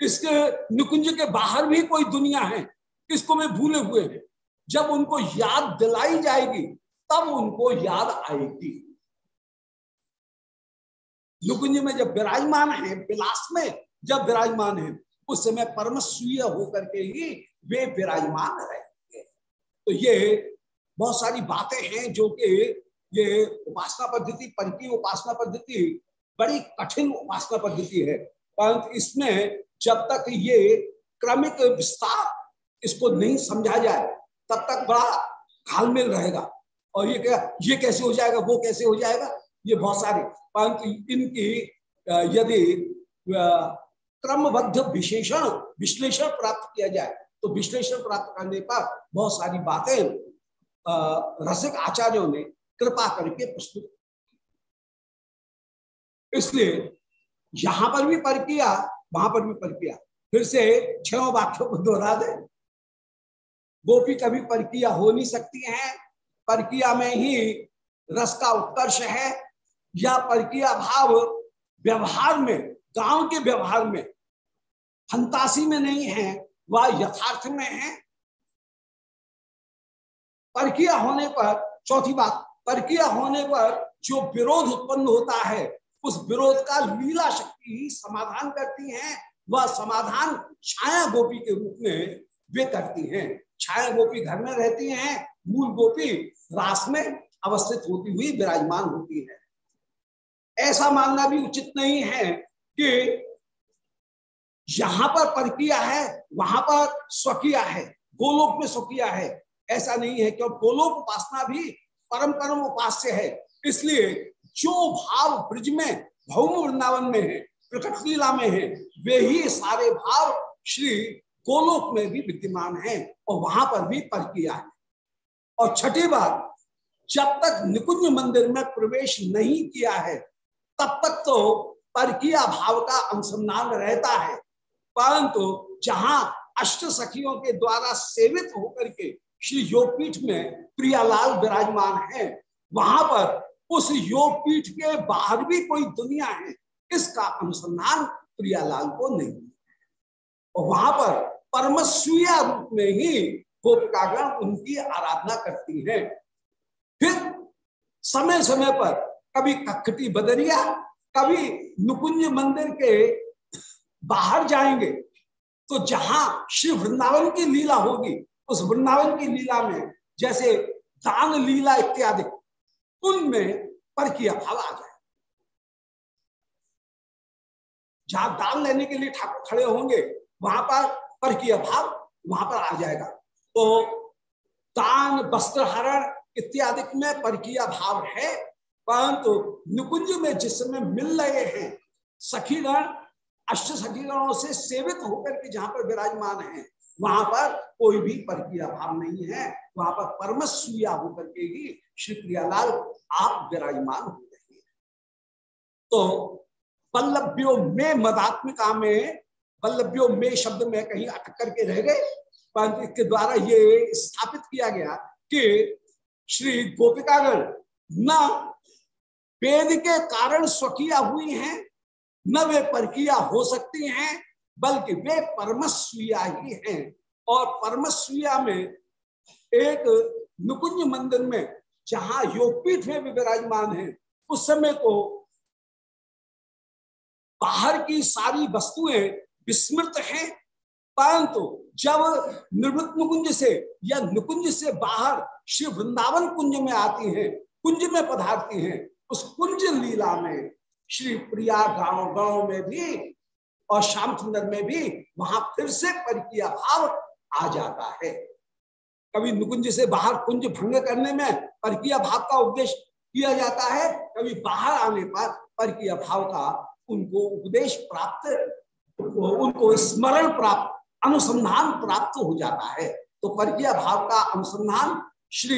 इसके निकुंज के बाहर भी कोई दुनिया है। इसको में भूले हुए हैं। जब उनको याद दिलाई जाएगी, तब उनको याद आएगी। नुकुंज में जब विराजमान है, विलास में जब विराजमान है उस समय परमस्वीय होकर के ही वे विराजमान रहेंगे तो ये बहुत सारी बातें हैं जो कि ये उपासना पद्धति, पंक्ति उपासना पद्धति, बड़ी कठिन उपासना पद्धति है। परंतु इसमें जब तक ये क्रमिक विस्तार इसको नहीं समझा जाए, तब तक बड़ा घालमेल रहेगा। और ये क्या, ये कैसे हो जाएगा, वो कैसे हो जाएगा, ये बहुत सारे, परंतु इनकी यदि क्रमबद्ध विशेषण, विश्लेषण प्राप्त किया जाए। तो विश्लेषण प्राप्त करने पर बहुत सारी बातें रसिक आचार्यों ने कृपा करके प्रस्तुत इसलिए यहाँ पर भी पर किया वहाँ पर भी पर किया फिर से छह वाक्यों को दोहरा दे। गोपी, कभी परकिया हो नहीं सकती हैं। परकिया में ही रस का उत्कर्ष है। या परकिया भाव व्यवहार में गाँव के व्यवहार में फंतासी में नहीं है, वह यथार्थ में है। परकिया होने पर, चौथी बात, परकिया होने पर जो विरोध उत्पन्न होता है, उस विरोध का लीला शक्ति ही समाधान करती है। वह समाधान छाया गोपी के रूप में वे करती हैं। छाया गोपी घर में रहती हैं, मूल गोपी रास में अवस्थित होती हुई विराजमान होती है। ऐसा मानना भी उचित नहीं है कि यहाँ पर परकिया है, वहाँ पर स्वकिया है, गोलोक में स्वकिया है। ऐसा नहीं है, क्यों? गोलोक उपासना भी परम परम उपास्य है। इसलिए जो भाव ब्रिज में, भौम वृंदावन में है प्रकट लीला में है, वे ही सारे भाव श्री गोलोक में भी विद्यमान है और वहाँ पर भी परकिया है। और छठी बात, जब तक निकुंज मंदिर में प्रवेश नहीं किया है, तब तक तो परकिया भाव का अनुसंधान रहता है। परंतु जहाँ अष्ट सखियों के द्वारा सेवित होकर के श्री योगपीठ में प्रियालाल विराजमान है, वहाँ पर उस योगपीठ के बाहर भी कोई दुनिया है, इसका अनुसंधान प्रियालाल को नहीं वहाँ पर परमस्वीय रूप में ही गोपिकागण उनकी आराधना करती हैं। फिर समय समय पर कभी कखटी बदरिया, कभी नुकुंज मंदिर के बाहर जाएँगे तो जहाँ श्री वृंदावन की लीला होगी, उस वृंदावन की लीला में जैसे दान लीला इत्यादि उनमें पर किया भाव आ जाए। जहाँ दान लेने के लिए ठाकुर खड़े होंगे, वहाँ पर पर किया भाव वहाँ पर आ जाएगा। तो दान, वस्त्र हरण इत्यादि में पर किया भाव है। परंतु निकुंज में जिस समय मिल रहे हैं, सखीगण, अष्ट सखीगणों से सेवित होकर के जहाँ पर विराजमान है, वहाँ पर कोई भी परकिया भाव नहीं है। वहाँ पर परमसूया होकर के ही श्री प्रियालाल आप विराजमान हो रहे हैं। तो पल्लव्यो में मदात्मिका में, पल्लव्यो में शब्द में कहीं अटक करके रह गए। परंतु इसके द्वारा ये स्थापित किया गया कि श्री गोपिकागण न वेद के कारण स्वकिया हुई हैं, न वे परकिया हो सकती हैं, बल्कि वे परमस्विया ही हैं। और परमस्विया में एक नुकुंज मंदिर में जहाँ योगपीठ में भी विराजमान है, उस समय को बाहर की सारी वस्तुएँ विस्मृत हैं, परंतु जब निर्वृत नुकुंज से या नुकुंज से बाहर श्री वृंदावन कुंज में आती हैं, कुंज में पधारती हैं उस कुंज लीला में, श्री प्रिया गाँव गाँव में भी और श्याम सुंदर में भी वहाँ फिर से परिकिया भाव आ जाता है। कभी नुकुंज से बाहर कुंज भंग करने में परकिया भाव का उपदेश किया जाता है, कभी बाहर आने पर परकिया भाव का उनको उपदेश प्राप्त, उनको स्मरण प्राप्त, अनुसंधान प्राप्त हो जाता है। तो परकिया भाव का अनुसंधान श्री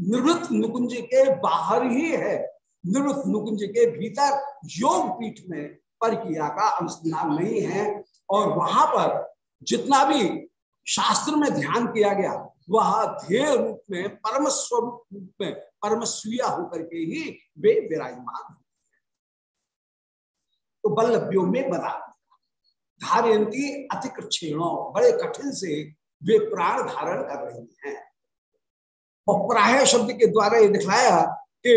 निवृत्त नुकुंज के बाहर ही है। निवृत्त नुकुंज के भीतर योग पीठ में परकिया का अनुसंधान नहीं है और वहाँ पर जितना भी शास्त्र में ध्यान किया गया, वह ध्येय रूप में, परम स्वरूप रूप में, परम सुया होकर के ही वे विराजमान तो बल्लभ्यों में बता धारयंती अतिकृक्षेणों बड़े कठिन से वे प्राण धारण कर रही हैं। और प्राय शब्द के द्वारा ये दिखाया कि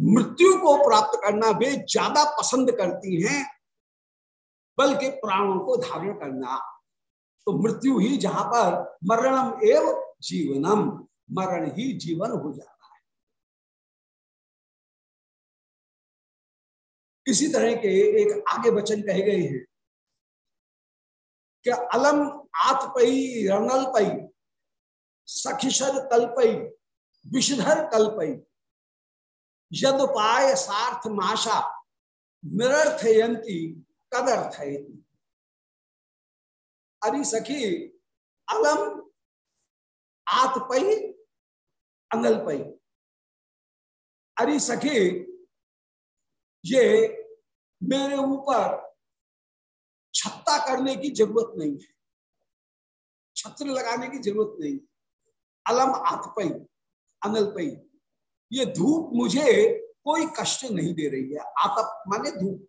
मृत्यु को प्राप्त करना वे ज़्यादा पसंद करती हैं, बल्कि प्राणों को धारण करना। तो मृत्यु ही जहाँ पर मरणम एव जीवनम, मरण ही जीवन हो जाता है। इसी तरह के एक आगे वचन कहे गए हैं कि अलम आतपई रणलपई सखिशर कल्पई, विषधर कल्पई यदुपाय सार्थ माशा निरर्थयंती कदर्थयती। अरे सखी, अलम आतपई अनलपई अरे सखी, ये मेरे ऊपर छत्ता करने की ज़रूरत नहीं है। छत्र लगाने की ज़रूरत नहीं अलम आतपई अनलपई ये धूप मुझे कोई कष्ट नहीं दे रही है। आतप, माने धूप।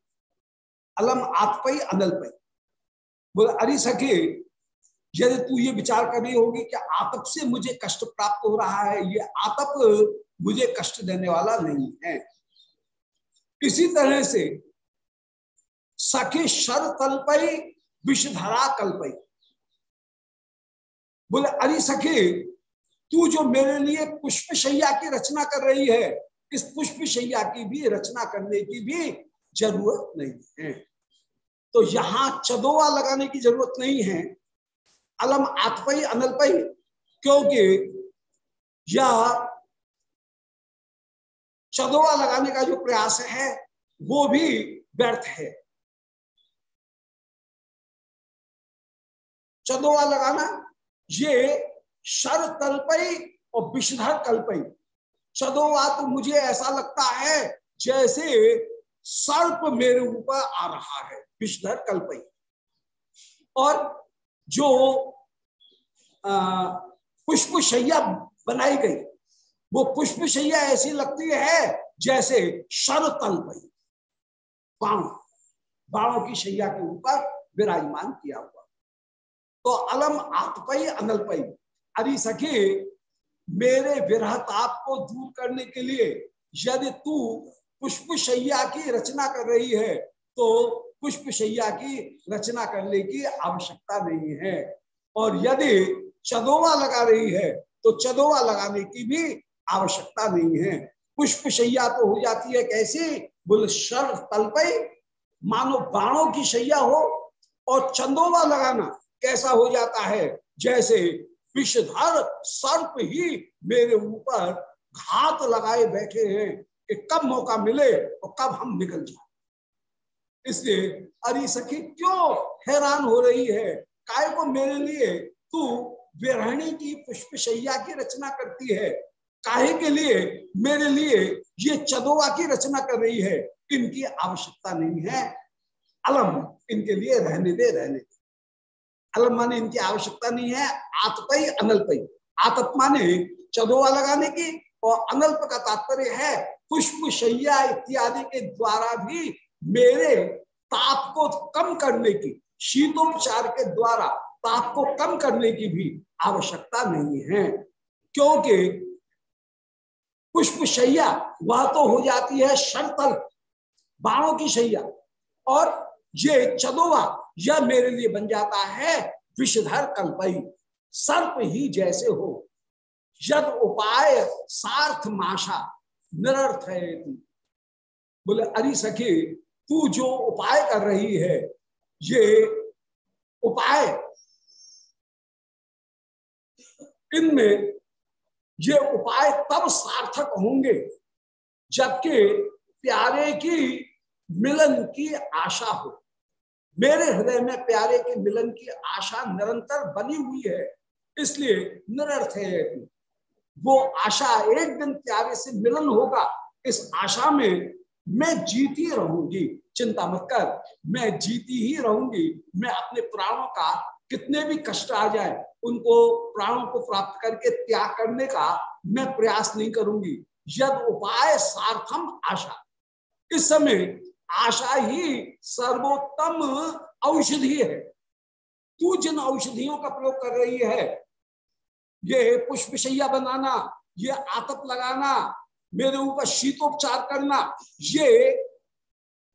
अलम आतपई, अनलपई। बोले, अरे सके यदि तू ये विचार कर रही होगी कि आतप से मुझे कष्ट प्राप्त हो रहा है, ये आतप मुझे कष्ट देने वाला नहीं है। इसी तरह से सखे शर कल्पई विषधरा कल्पई बोले, अरे सखे तू जो मेरे लिए पुष्प शैया की रचना कर रही है, इस पुष्प शैया की भी रचना करने की भी ज़रूरत नहीं है। तो यहाँ चदोवा लगाने की ज़रूरत नहीं है। अलम आतपई अनलपई क्योंकि यह चदोवा लगाने का जो प्रयास है, वो भी व्यर्थ है। चदोवा लगाना, ये शर कल्पई और विषधर कल्पई। चदोवा तो मुझे ऐसा लगता है जैसे सर्प मेरे ऊपर आ रहा है विषधर कल्पई। और जो पुष्प शैया बनाई गई, वो पुष्प शैया ऐसी लगती है जैसे शर तलपई बाण, बाणों की शैया के ऊपर विराजमान किया हुआ। तो अलम आतपई, अनलपई। अरे सखी, मेरे विरह ताप को दूर करने के लिए यदि तू पुष्प शैया की रचना कर रही है तो पुष्प शैया की रचना करने की आवश्यकता नहीं है। और यदि चदोवा लगा रही है तो चदोवा लगाने की भी आवश्यकता नहीं है। पुष्प शैया तो हो जाती है कैसे? बोले, शर तलपई, मानो बाणों की शैया हो, और चंदोवा लगाना कैसा हो जाता है? जैसे विषधर सर्प ही मेरे ऊपर घात लगाए बैठे हैं कि कब मौका मिले और कब हम निकल जाए। इसलिए, अरे सखी, क्यों हैरान हो रही है? काय को मेरे लिए तू विरहणी की पुष्पशैया की रचना करती है? काहे के लिए मेरे लिए ये चदोवा की रचना कर रही है? इनकी आवश्यकता नहीं है। अलम इनके लिए रहने दे रहने दे। अलम माने इनकी आवश्यकता नहीं है, आतपई, अनल्पई। आतप माने चदोवा लगाने की और अनल्प का तात्पर्य है, पुष्प शैया इत्यादि के द्वारा भी मेरे ताप को कम करने की, शीतोपचार के द्वारा ताप को कम करने की भी आवश्यकता नहीं है। क्योंकि पुष्प शैया, वह तो हो जाती है शर्तल बाणों की शैया। और ये चदोवा यह मेरे लिए बन जाता है विषधर कल्पई सर्प ही जैसे हो। यद उपाय सार्थ माशा, निरर्थ है बोले, अरे सखी, तू जो उपाय कर रही है, ये उपाय, इनमें ये उपाय तब सार्थक होंगे, जबकि प्यारे की मिलन की आशा हो। मेरे हृदय में प्यारे के मिलन की आशा निरंतर बनी हुई है, इसलिए निरर्थ है वो आशा एक दिन प्यारे से मिलन होगा, इस आशा में मैं जीती रहूँगी। चिंता मत कर, मैं जीती ही रहूँगी। मैं अपने प्राणों का कितने भी कष्ट आ जाए, उनको, प्राणों को प्राप्त करके त्याग करने का मैं प्रयास नहीं करूँगी। यद उपाय सार्थम आशा। इस समय आशा ही सर्वोत्तम औषधि है। तू जिन औषधियों का प्रयोग कर रही है, ये पुष्पशैया बनाना, ये आतप लगाना, मेरे ऊपर शीतोपचार करना, ये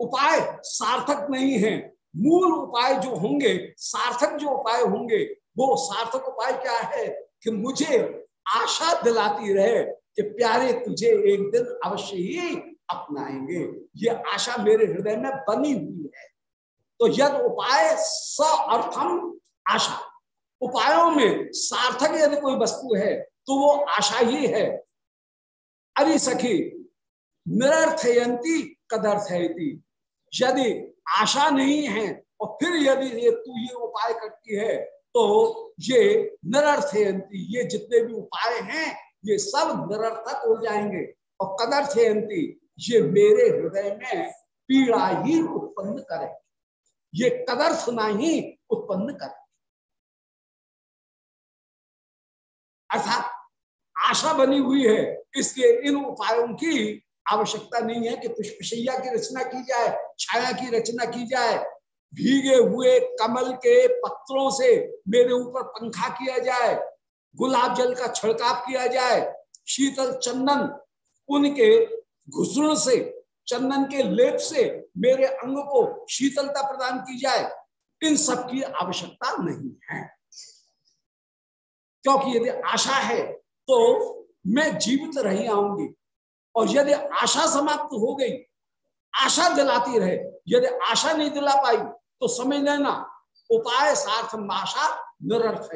उपाय सार्थक नहीं है। मूल उपाय जो होंगे, सार्थक जो उपाय होंगे, वो सार्थक उपाय क्या है कि मुझे आशा दिलाती रहे कि प्यारे तुझे एक दिन अवश्य ही अपनाएँगे। ये आशा मेरे हृदय में बनी हुई है। तो यद उपाय स अर्थम आशा। उपायों में सार्थक यदि कोई वस्तु है तो वो आशा ही है। अरे सखी, निरर्थयंती कदर्थयती। यदि आशा नहीं है और फिर यदि ये तू ये उपाय करती है तो ये निरर्थयंती, ये जितने भी उपाय हैं, ये सब निरर्थक हो जाएँगे। और कदर्थयंती ये मेरे हृदय में पीड़ा ही उत्पन्न करे। ये कदर्थ ही उत्पन्न करे। अर्थात आशा बनी हुई है, इसलिए इन उपायों की आवश्यकता नहीं है कि पुष्पशैया की रचना की जाए, छाया की रचना की जाए। भीगे हुए कमल के पत्रों से मेरे ऊपर पंखा किया जाए, गुलाब जल का छिड़काव किया जाए, शीतल चंदन उनके घुसण से, चंदन के लेप से मेरे अंग को शीतलता प्रदान की जाए, इन सब की आवश्यकता नहीं है। क्योंकि यदि आशा है तो मैं जीवित रही आऊँगी। और यदि आशा समाप्त हो गई, आशा दिलाती रहे, यदि आशा नहीं दिला पाई तो समझ लेना, उपाय सार्थ आशा निरर्थ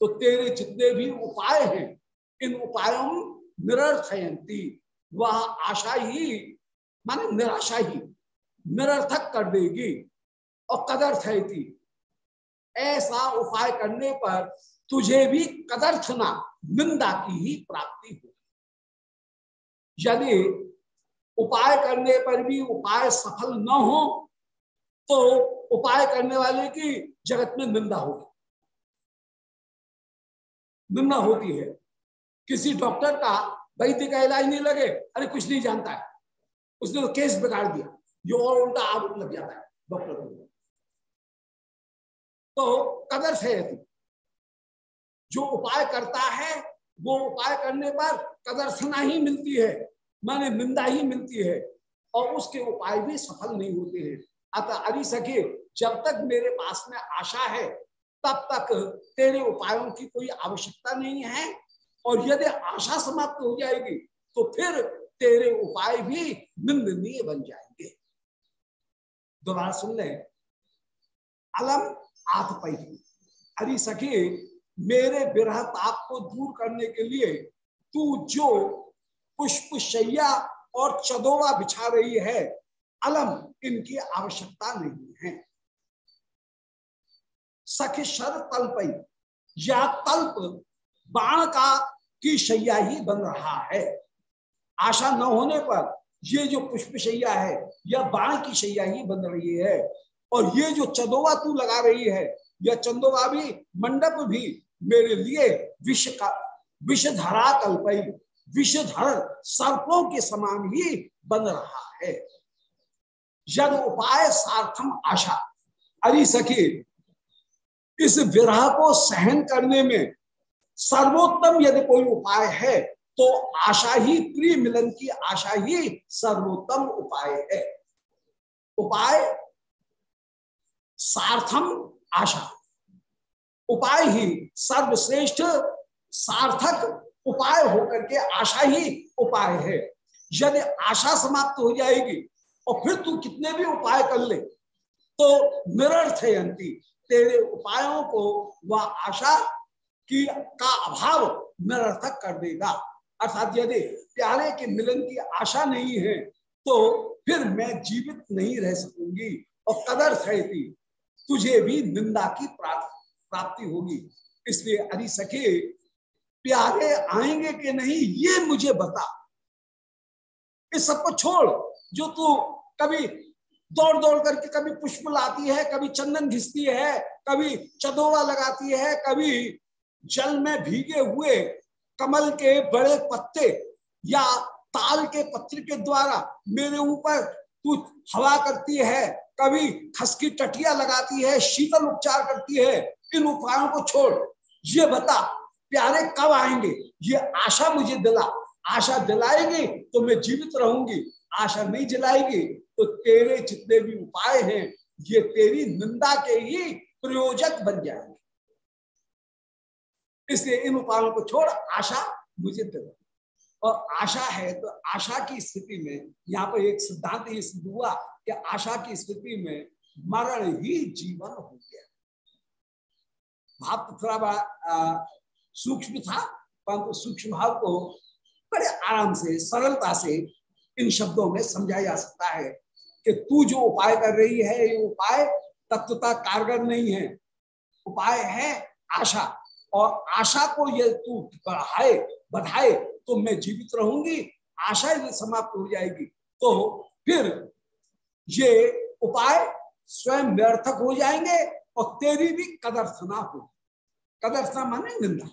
तो तेरे जितने भी उपाय हैं, इन उपायों निरर्थयंती वह आशा ही, माने निराशा ही, निरर्थक कर देगी और कदर्थ ऐसा उपाय करने पर तुझे भी कदर्थना निंदा की ही प्राप्ति हो यदि उपाय करने पर भी उपाय सफल न हो तो उपाय करने वाले की जगत में निंदा होगी। निंदा होती है। किसी डॉक्टर का वैद्य का इलाज नहीं लगे। अरे, कुछ नहीं जानता है। उसने तो केस बिगाड़ दिया। ये और उल्टा आरोप लग जाता है, डॉक्टर को तो कदर से जो उपाय करता है, वो उपाय करने पर कदरसना ही मिलती है, माने निंदा ही मिलती है, और उसके उपाय भी सफल नहीं होते हैं। अतः अरे सके जब तक मेरे पास में आशा है, तब तक तेरे उपायों की कोई आवश्यकता नहीं है। और यदि आशा समाप्त हो जाएगी तो फिर तेरे उपाय भी निंदनीय बन जाएँगे। दोबारा सुन ले। अलम आतपई अरे सखी, मेरे विरह ताप को दूर करने के लिए तू जो पुष्प शैया और चदोवा बिछा रही है, अलम इनकी आवश्यकता नहीं है। सखी शर तल्पई या तल्प बाण का की शैया ही बन रहा है। आशा न होने पर ये जो पुष्प शैया है यह बाण की शैया ही बन रही है। और ये जो चंदोवा तू लगा रही है यह चंदोवा भी, मंडप भी, मेरे लिए विष का, विषधरा कल्पई विषधर सर्पों के समान ही बन रहा है। यद उपाय सार्थम आशा। अरे सखी, इस विरह को सहन करने में सर्वोत्तम यदि कोई उपाय है तो आशा ही प्रिय मिलन की आशा ही सर्वोत्तम उपाय है। उपाय, सार्थम आशा। उपाय ही सर्वश्रेष्ठ, सार्थक उपाय होकर के आशा ही उपाय है। यदि आशा समाप्त हो जाएगी और फिर तू कितने भी उपाय कर ले तो निरर्थ अंति तेरे उपायों को वह आशा की का अभाव निरर्थक कर देगा। अर्थात यदि प्यारे के मिलन की आशा नहीं है तो फिर मैं जीवित नहीं रह सकूँगी और कदर थी तुझे भी निंदा की प्राप्ति होगी। इसलिए अरे सखे, प्यारे आएँगे कि नहीं, ये मुझे बता। इस सबको छोड़, जो तू कभी दौड़ दौड़ करके कभी पुष्प लाती है, कभी चंदन घिसती है, कभी चदोवा लगाती है, कभी जल में भीगे हुए कमल के बड़े पत्ते या ताल के पत्र के द्वारा मेरे ऊपर तू हवा करती है, कभी खसकी टटिया लगाती है, शीतल उपचार करती है, इन उपायों को छोड़। ये बता, प्यारे कब आएँगे? ये आशा मुझे दिला। आशा दिलाएगी तो मैं जीवित रहूँगी। आशा नहीं जलाएगी तो तेरे जितने भी उपाय हैं, ये तेरी निंदा के ही प्रयोजक बन जाएँगे। इसलिए इन उपायों को छोड़ आशा मुझे दे और आशा है तो आशा की स्थिति में यहाँ पर एक सिद्धांत ये सिद्ध हुआ कि आशा की स्थिति में मरण ही जीवन हो गया। भाव तो थोड़ा बड़ा सूक्ष्म था, परंतु सूक्ष्म भाव को बड़े आराम से, सरलता से इन शब्दों में समझाया जा सकता है कि तू जो उपाय कर रही है, ये उपाय तत्वता कारगर नहीं है। उपाय है आशा। और आशा को ये तू बढ़ाए बढ़ाए तो मैं जीवित रहूँगी, आशा यदि समाप्त हो जाएगी। तो फिर ये उपाय स्वयं व्यर्थक हो जाएँगे और तेरी भी कदर्थना होगी कदर्थना माने निंदा।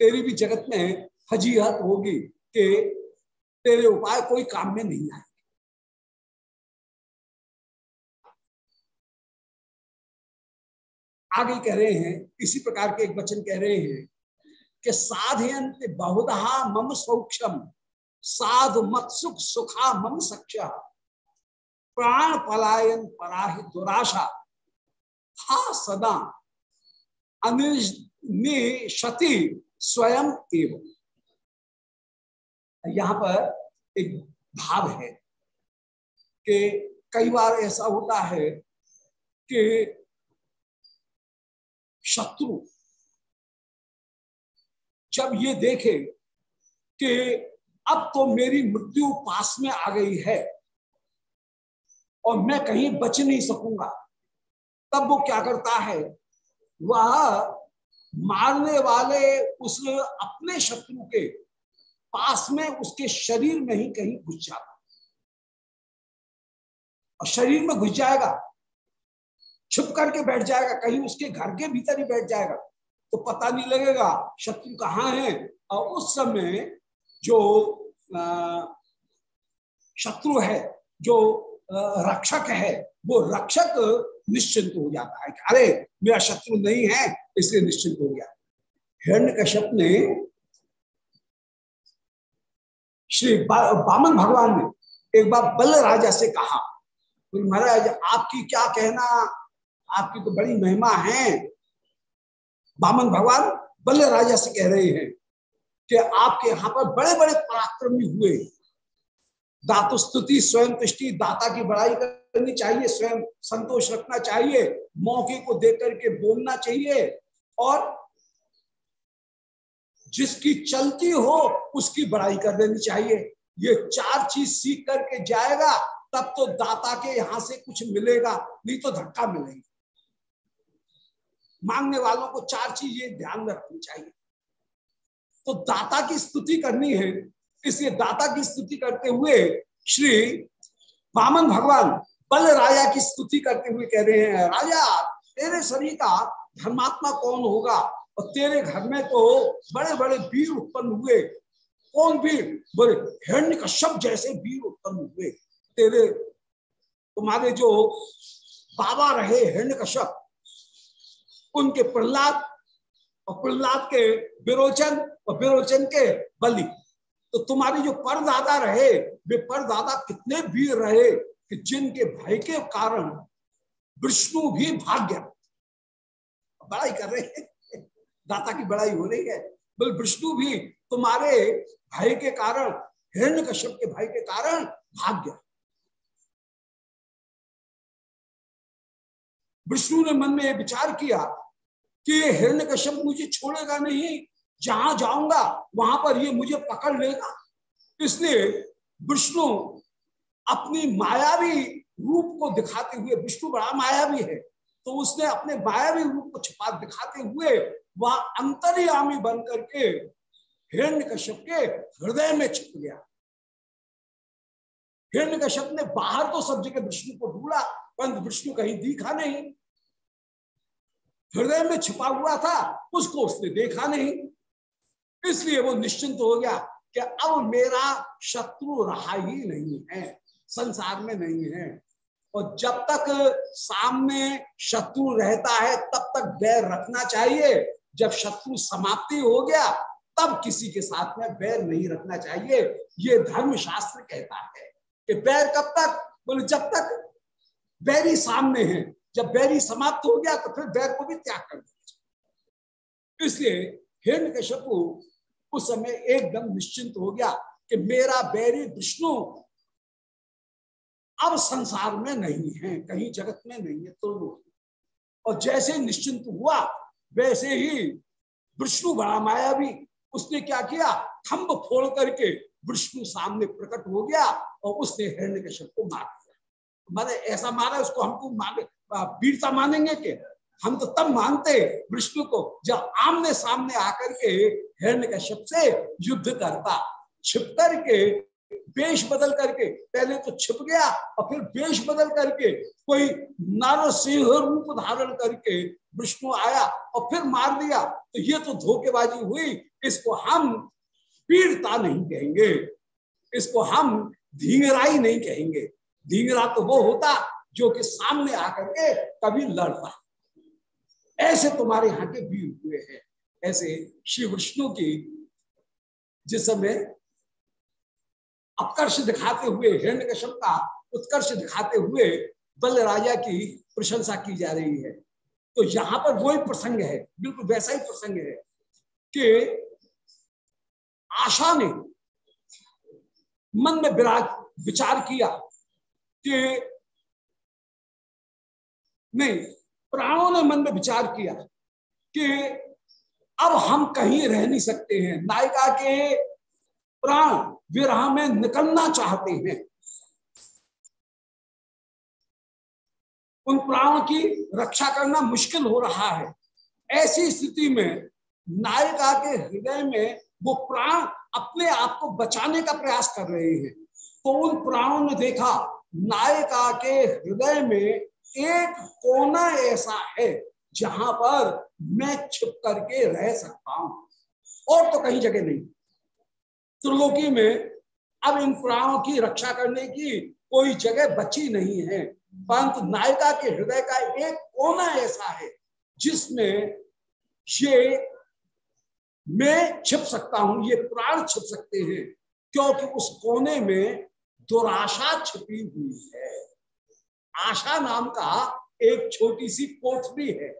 तेरी भी जगत में फजीहत होगी कि तेरे उपाय कोई काम में नहीं आए। आगे कह रहे हैं, इसी प्रकार के एक वचन कह रहे हैं कि साधयंत बहुधा मम सौक्षम साधु मत सुख सुखा मम सक्ष प्राण पलायन पराहि दुराशा। हा सदा अनिशति स्वयं एवं। यहाँ पर एक भाव है कि कई बार ऐसा होता है कि शत्रु। जब ये देखे कि अब तो मेरी मृत्यु पास में आ गई है और मैं कहीं बच नहीं सकूँगा, तब वो क्या करता है? वह मारने वाले उस अपने शत्रु के पास में उसके शरीर में ही कहीं घुस जाता। और शरीर में घुस जाएगा। छुप करके बैठ जाएगा, कहीं उसके घर के भीतर ही बैठ जाएगा। तो पता नहीं लगेगा शत्रु कहाँ है। और उस समय जो शत्रु है, जो रक्षक है, वो रक्षक निश्चिंत हो जाता है अरे, मेरा शत्रु नहीं है, इसलिए निश्चिंत हो गया। हिरण्य कश्यप ने श्री बामन भगवान ने एक बार बल राजा से कहा महाराज, आपकी क्या कहना आपकी तो बड़ी महिमा है। बामन भगवान बल्ले राजा से कह रहे हैं कि आपके यहाँ पर बड़े बड़े पराक्रमी हुए। दातुस्तुति स्वयं तुष्टि, दाता की बड़ाई करनी चाहिए, स्वयं संतोष रखना चाहिए, मौके को देख करके बोलना चाहिए और जिसकी चलती हो उसकी बड़ाई कर देनी चाहिए। ये चार चीज़ सीख करके जाएगा, तब तो दाता के यहाँ से कुछ मिलेगा, नहीं तो धक्का मिलेगा। मांगने वालों को चार चीज़ें ध्यान में रखनी चाहिए। तो दाता की स्तुति करनी है, इसलिए दाता की स्तुति करते हुए श्री वामन भगवान बल राजा की स्तुति करते हुए कह रहे हैं, राजा, तेरे शरीर का धर्मात्मा कौन होगा? और तेरे घर में तो बड़े बड़े वीर उत्पन्न हुए। कौन वीर? बोले, हिरण्य कश्यप जैसे वीर उत्पन्न हुए। तेरे तुम्हारे जो बाबा रहे हिरण्य कश्यप उनके प्रहलाद और प्रहलाद के विरोचन और विरोचन के बलि। तो तुम्हारी जो परदादा रहे, वे परदादा कितने वीर रहे कि जिनके भय के कारण विष्णु भी भाग्य बड़ाई कर रहे हैं। दाता की बड़ाई हो रही है। बोल, विष्णु भी तुम्हारे भाई के कारण हिरण्य कश्यप के भाई के कारण भाग्य विष्णु ने मन में यह विचार किया कि हिरण्य कश्यप मुझे छोड़ेगा नहीं, जहाँ जाऊँगा, वहाँ पर ये मुझे पकड़ लेगा। इसलिए विष्णु अपनी मायावी रूप को दिखाते हुए, विष्णु बड़ा मायावी है तो उसने अपने मायावी रूप को छुपा दिखाते हुए वह अंतर्यामी बन करके हिरण्य कश्यप के हृदय में छिप गया। हिरण्य कश्यप ने बाहर तो सब जगह विष्णु को ढूंढा, परंतु विष्णु कहीं दिखा नहीं। हृदय में छिपा हुआ था, उसको उसने देखा नहीं। इसलिए वो निश्चिंत हो गया कि अब मेरा शत्रु रहा ही नहीं है, संसार में नहीं है। और जब तक सामने शत्रु रहता है, तब तक बैर रखना चाहिए। जब शत्रु समाप्ति हो गया, तब किसी के साथ में बैर नहीं रखना चाहिए। ये धर्म शास्त्र कहता है कि बैर कब तक? बोले, जब तक बैरी सामने है जब बैरी समाप्त हो गया तो फिर बैर को भी त्याग कर देना इसलिए हिरण कश्यपु उस समय एकदम निश्चिंत हो गया कि मेरा बैरी विष्णु अब संसार में नहीं है, कहीं जगत में नहीं है तो और जैसे निश्चिंत हुआ, वैसे ही विष्णु बड़ा माया भी उसने क्या किया? खंभ फोड़ करके विष्णु सामने प्रकट हो गया और उसने हिरण्य कश्यप को मार दिया। मारे ऐसा मारा, उसको हमको मारे वीरता मानेंगे के हम तो तब मानते विष्णु को जब आमने सामने आकर के हिरण्य कश्यप से युद्ध करता। छिप करके, वेश बदल करके, पहले तो छिप गया और फिर वेश बदल करके कोई नारसिंह रूप धारण करके विष्णु आया और फिर मार दिया। तो ये तो धोखेबाजी हुई। इसको हम पीड़ता नहीं कहेंगे। इसको हम धींगराई नहीं कहेंगे। धींगरा तो वो होता जो कि सामने आकर के कभी लड़ता ऐसे तुम्हारे यहाँ के वीर हुए हैं। ऐसे श्री विष्णु की जिस समय अपकर्ष दिखाते हुए, हिरण्य का उत्कर्ष दिखाते हुए बल राजा की प्रशंसा की जा रही है। तो यहाँ पर वही प्रसंग है, बिल्कुल वैसा ही प्रसंग है कि आशा ने मन में विराज विचार किया कि नहीं, प्राणों ने मन में विचार किया कि अब हम कहीं रह नहीं सकते हैं। नायिका के प्राण विरह में निकलना चाहते हैं। उन प्राणों की रक्षा करना मुश्किल हो रहा है। ऐसी स्थिति में नायिका के हृदय में वो प्राण अपने आप को बचाने का प्रयास कर रहे हैं। तो उन प्राणों ने देखा, नायिका के हृदय में एक कोना ऐसा है जहाँ पर मैं छिप करके रह सकता हूँ। और तो कहीं जगह नहीं। त्रिलोकी में अब इन प्राणों की रक्षा करने की कोई जगह बची नहीं है। परंतु नायिका के हृदय का एक कोना ऐसा है जिसमें ये मैं छिप सकता हूँ, ये प्राण छिप सकते हैं, क्योंकि उस कोने में दुराशा छिपी हुई है। आशा नाम का एक छोटी सी कोठरी है।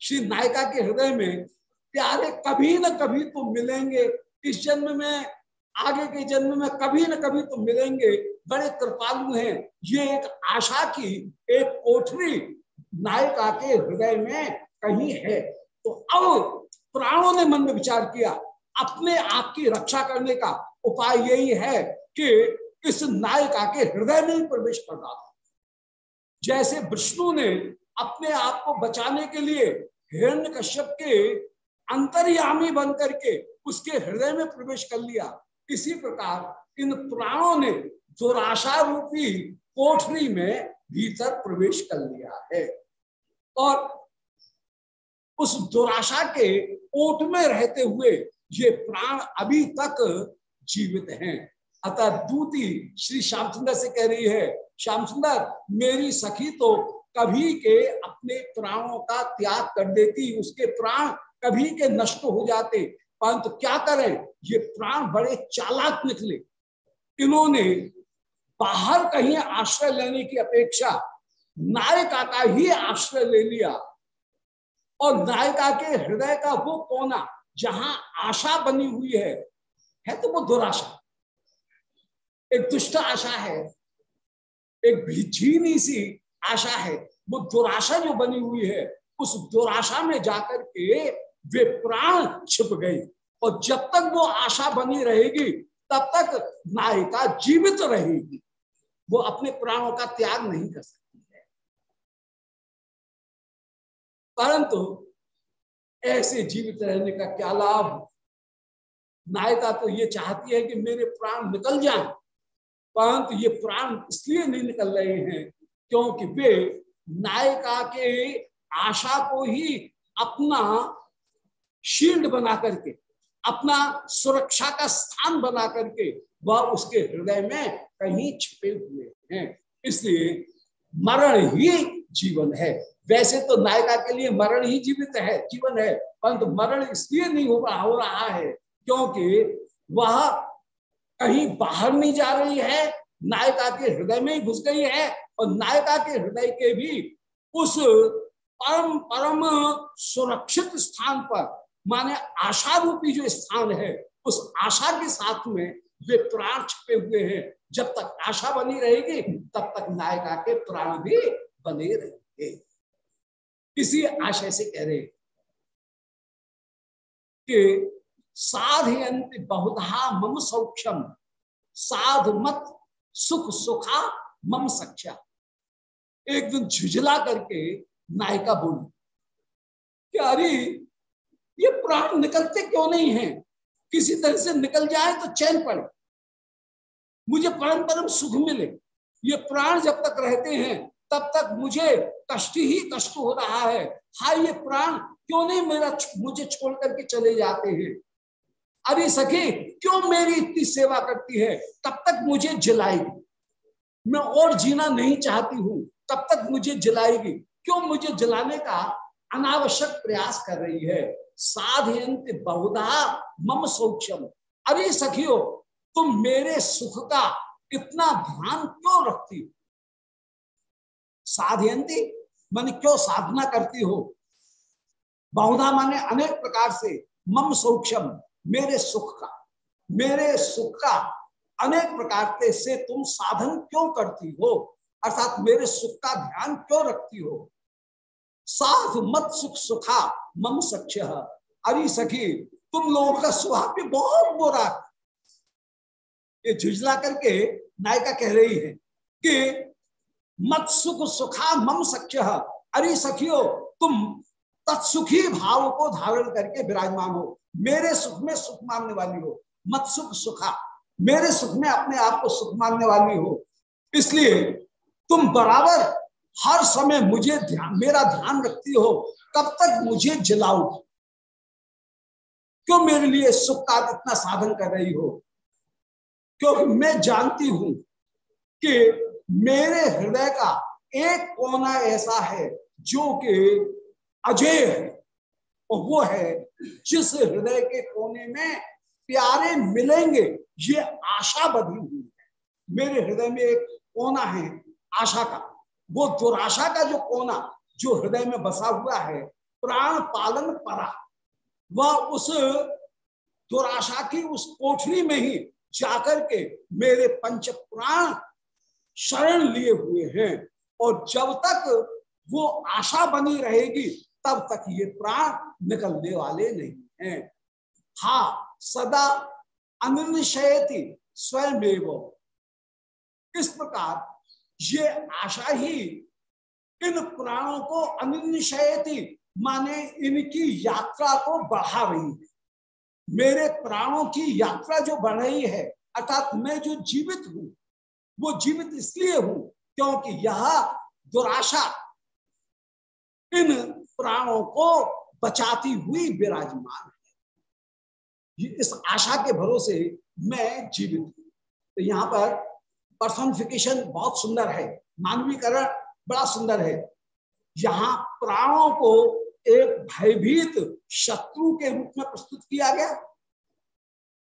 श्री नायिका के हृदय में प्यारे कभी न कभी तो मिलेंगे। इस जन्म में, आगे के जन्म में कभी न कभी तो मिलेंगे। बड़े कृपालु हैं। ये एक आशा की एक कोठरी नायिका के हृदय में कहीं है। तो अब प्राणों ने मन में विचार किया, अपने आप की रक्षा करने का उपाय यही है कि इस नायिका के हृदय में प्रवेश कर डाला। जैसे विष्णु ने अपने आप को बचाने के लिए हिरण्य कश्यप के अंतर्यामी बन करके उसके हृदय में प्रवेश कर लिया। इसी प्रकार इन प्राणों ने दुराशा रूपी कोठरी में भीतर प्रवेश कर लिया है। और उस दुराशा के ओट में रहते हुए ये प्राण अभी तक जीवित हैं। अतः दूती श्री श्याम सुंदर से कह रही है श्याम सुंदर मेरी सखी तो कभी के अपने प्राणों का त्याग कर देती, उसके प्राण कभी के नष्ट हो जाते। परंतु तो क्या करें? ये प्राण बड़े चालाक निकले। इन्होंने बाहर कहीं आश्रय लेने की अपेक्षा नायिका का ही आश्रय ले लिया। और नायिका के हृदय का वो कोना जहाँ आशा बनी हुई है है तो वो दुराशा। एक दुष्ट आशा है, एक भीचीनी सी आशा है, वो दुराशा जो बनी हुई है, उस दुराशा में जाकर के वे प्राण छिप गए और जब तक वो आशा बनी रहेगी, तब तक नायिका जीवित रहेगी। वो अपने प्राणों का त्याग नहीं कर सकती है। परंतु ऐसे जीवित रहने का क्या लाभ? नायिका तो ये चाहती है कि मेरे प्राण निकल जाएँ। परंतु ये प्राण इसलिए नहीं निकल रहे हैं क्योंकि वे नायिका के आशा को ही अपना शील्ड बना करके, अपना सुरक्षा का स्थान बना करके वह उसके हृदय में कहीं छिपे हुए हैं। इसलिए मरण ही जीवन है। वैसे तो नायिका के लिए मरण ही जीवित है, जीवन है, परंतु मरण इसलिए नहीं हो रहा हो रहा है क्योंकि वह कहीं बाहर नहीं जा रही है, नायिका के हृदय में ही घुस गई है और नायिका के हृदय के भी उस परम परम सुरक्षित स्थान पर, माने आशा रूपी जो स्थान है, उस आशा के साथ में वे प्राण छपे हुए हैं। जब तक आशा बनी रहेगी, तब तक नायिका के प्राण भी बने रहेंगे। इसी आशय से कह रहे कि साधयंत बहुधा मम सौक्षम साध मत, सुख सुखा मम सख्या। एक दिन झुझला करके नायिका बोली कि अरे, ये प्राण निकलते क्यों नहीं है? किसी तरह से निकल जाए तो चैन पड़े। मुझे परम परम सुख मिले। ये प्राण जब तक रहते हैं, तब तक मुझे कष्ट ही कष्ट हो रहा है। हाय, ये प्राण क्यों नहीं मेरा, मुझे छोड़ करके चले जाते हैं? अरे सखी, क्यों मेरी इतनी सेवा करती है? तब तक मुझे जलाएगी। मैं और जीना नहीं चाहती हूँ। तब तक मुझे जलाएगी। क्यों मुझे जलाने का अनावश्यक प्रयास कर रही है? साधयंत बहुधा मम सौक्षम अरे सखियो, तुम मेरे सुख का इतना ध्यान क्यों रखती हो? साधयंती माने क्यों साधना करती हो? बहुधा माने अनेक प्रकार से मम सौक्षम मेरे सुख का, मेरे सुख का अनेक प्रकार के से तुम साधन क्यों करती हो? अर्थात मेरे सुख का ध्यान क्यों रखती हो? साध मत सुख सुखा मम सख्य। अरे सखी, तुम लोगों का स्वभाव भी बहुत बुरा ये झुझला करके नायिका कह रही है कि मत सुख सुखा मम सख्य। अरे सखियो, तुम तत्सुखी भाव को धारण करके विराजमान हो। मेरे सुख में सुख मानने वाली हो, मत सुख सुखा। मेरे सुख में अपने आप को सुख मानने वाली हो। इसलिए तुम बराबर हर समय मुझे ध्यान, मेरा ध्यान रखती हो। कब तक मुझे जलाओ। क्यों मेरे लिए सुख का इतना साधन कर रही हो? क्योंकि मैं जानती हूँ कि मेरे हृदय का एक कोना ऐसा है जो कि अजय है और वो है जिस हृदय के कोने में प्यारे मिलेंगे, ये आशा बधी हुई है। मेरे हृदय में एक कोना है, आशा का। वो दुराशा का जो कोना, जो हृदय में बसा हुआ है, प्राण पालन परा। वह उस दुराशा की उस कोठरी में ही जाकर के मेरे पंच प्राण शरण लिए हुए हैं। और जब तक वो आशा बनी रहेगी तब तक ये प्राण निकलने वाले नहीं हैं। हा, सदा अनिर्निशयति स्वयं इस प्रकार ये आशा ही इन प्राणों को अनिशयती माने इनकी यात्रा को बढ़ा रही है। मेरे प्राणों की यात्रा जो बढ़ रही है, अर्थात मैं जो जीवित हूँ, वो जीवित इसलिए हूँ क्योंकि यह दुराशा इन प्राणों को बचाती हुई विराजमान है। इस आशा के भरोसे मैं जीवित हूँ। तो यहाँ पर पर्सोनिफिकेशन बहुत सुंदर है। मानवीकरण बड़ा सुंदर है। यहाँ प्राणों को एक भयभीत शत्रु के रूप में प्रस्तुत किया गया।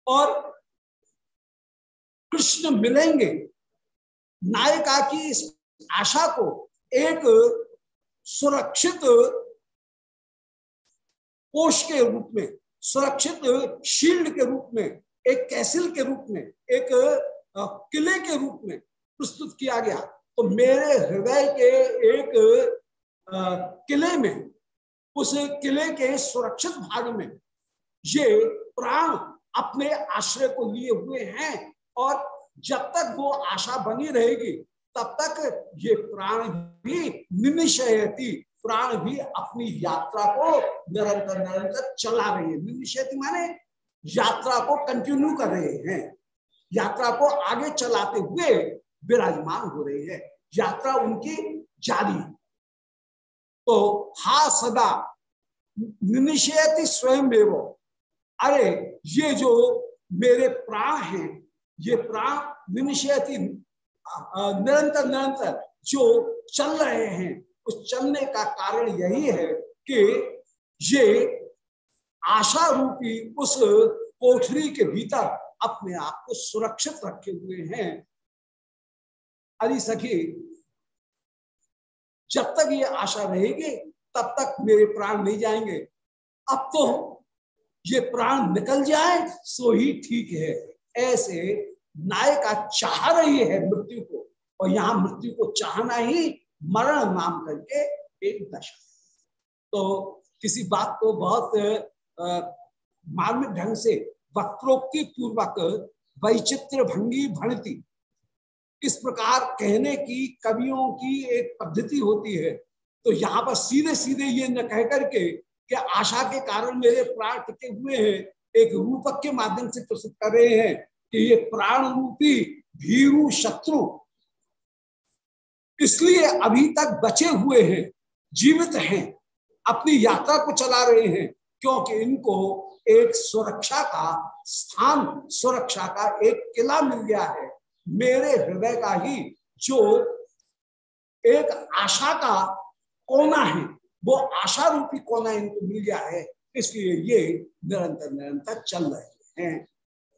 और कृष्ण मिलेंगे। नायिका की इस आशा को एक सुरक्षित कोष के रूप में, सुरक्षित, शील्ड के रूप में, एक कैसिल के रूप में, एक किले के रूप में प्रस्तुत किया गया। तो मेरे हृदय के एक किले में, उस किले के सुरक्षित भाग में ये प्राण अपने आश्रय को लिए हुए हैं और जब तक वो आशा बनी रहेगी, तब तक ये प्राण भी निनिशयती प्राण भी अपनी यात्रा को निरंतर निरंतर चला रहे हैं। निनिशयती माने, यात्रा को कंटिन्यू कर रहे हैं। यात्रा को आगे चलाते हुए विराजमान हो रहे हैं। यात्रा उनकी जारी तो हा सदा निषेधि स्वयं अरे, ये जो मेरे प्राण हैं, ये प्राण निषेधि निरंतर निरंतर जो चल रहे हैं उस चलने का कारण यही है कि ये आशा रूपी उस कोठरी के भीतर अपने आप को सुरक्षित रखे हुए हैं। अरे सखी, जब तक ये आशा रहेगी, तब तक मेरे प्राण नहीं जाएँगे। अब तो ये प्राण निकल जाए, सो ही ठीक है। ऐसे नायिका चाह रही है मृत्यु को, और यहाँ मृत्यु को चाहना ही मरण नाम करके एक दशा। तो किसी बात को बहुत मार्मिक ढंग से वक्रोक्ति पूर्वक वैचित्र भंगी भणती। इस प्रकार कहने की कवियों की एक पद्धति होती है। तो यहाँ पर सीधे सीधे ये न कह करके कि आशा के कारण मेरे प्राण टिके हुए हैं, एक रूपक के माध्यम से प्रस्तुत कर रहे हैं कि ये प्राण रूपी भीरु शत्रु इसलिए अभी तक बचे हुए हैं, जीवित हैं, अपनी यात्रा को चला रहे हैं, क्योंकि इनको एक सुरक्षा का स्थान, सुरक्षा का एक किला मिल गया है। मेरे हृदय का ही जो एक आशा का कोना है, वो आशा रूपी कोना इनको मिल गया है। इसलिए ये निरंतर निरंतर चल रहे हैं।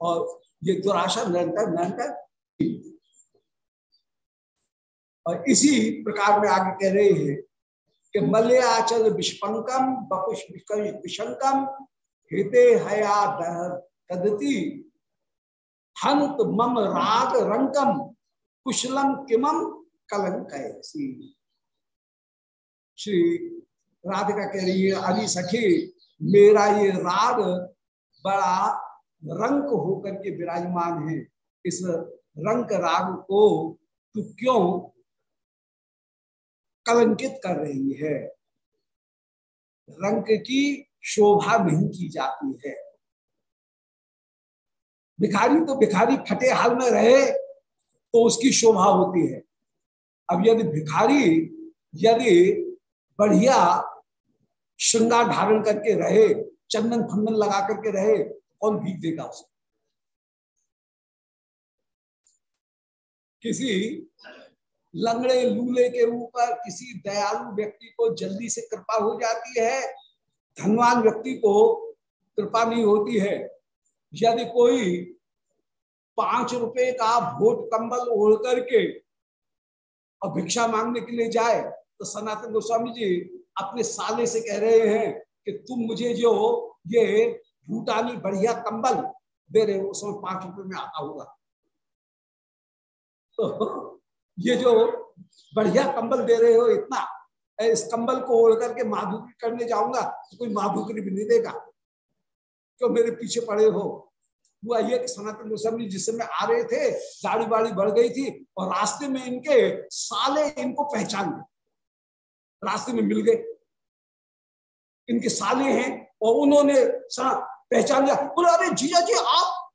और ये दुराशा निरंतर निरंतर और इसी प्रकार में आगे कह रहे हैं कि मल्याचल विष्पंकम, बपुष विशंकम हृदय हया कदती हंत मम राग रंकम कुशलम किमम कलंक श्री राधिका कह रही है, अली सखी, मेरा ये राग बड़ा रंक होकर के विराजमान है। इस रंक राग को तू क्यों कलंकित कर रही है। रंक की शोभा नहीं की जाती है। भिखारी तो भिखारी फटे हाल में रहे तो उसकी शोभा होती है। अब यदि भिखारी, यदि बढ़िया श्रृंगार धारण करके रहे, चंदन फंदन लगा करके रहे, कौन भीख देगा उसे? किसी लंगड़े लूले के ऊपर किसी दयालु व्यक्ति को जल्दी से कृपा हो जाती है, धनवान व्यक्ति को कृपा नहीं होती है। यदि कोई पाँच रुपए का भोट कंबल ओढ़ करके और भिक्षा मांगने के लिए जाए तो सनातन गोस्वामी जी अपने साले से कह रहे हैं कि तुम मुझे जो ये भूटानी बढ़िया कंबल दे रहे हो, उसमें पाँच रुपए में आता होगा। तो ये जो बढ़िया कंबल दे रहे हो, इतना इस कंबल को ओढ़ करके माधुकरी करने जाऊँगा तो कोई माधुकरी भी नहीं देगा। क्यों मेरे पीछे पड़े हो? हुआ ये सनातन गोस्वामी जिस समय आ रहे थे गाड़ी बाड़ी बढ़ गई थी और रास्ते में इनके साले इनको पहचान गए। रास्ते में मिल गए। इनके साले हैं और उन्होंने पहचान लिया। बोले, अरे जीजा जी, आप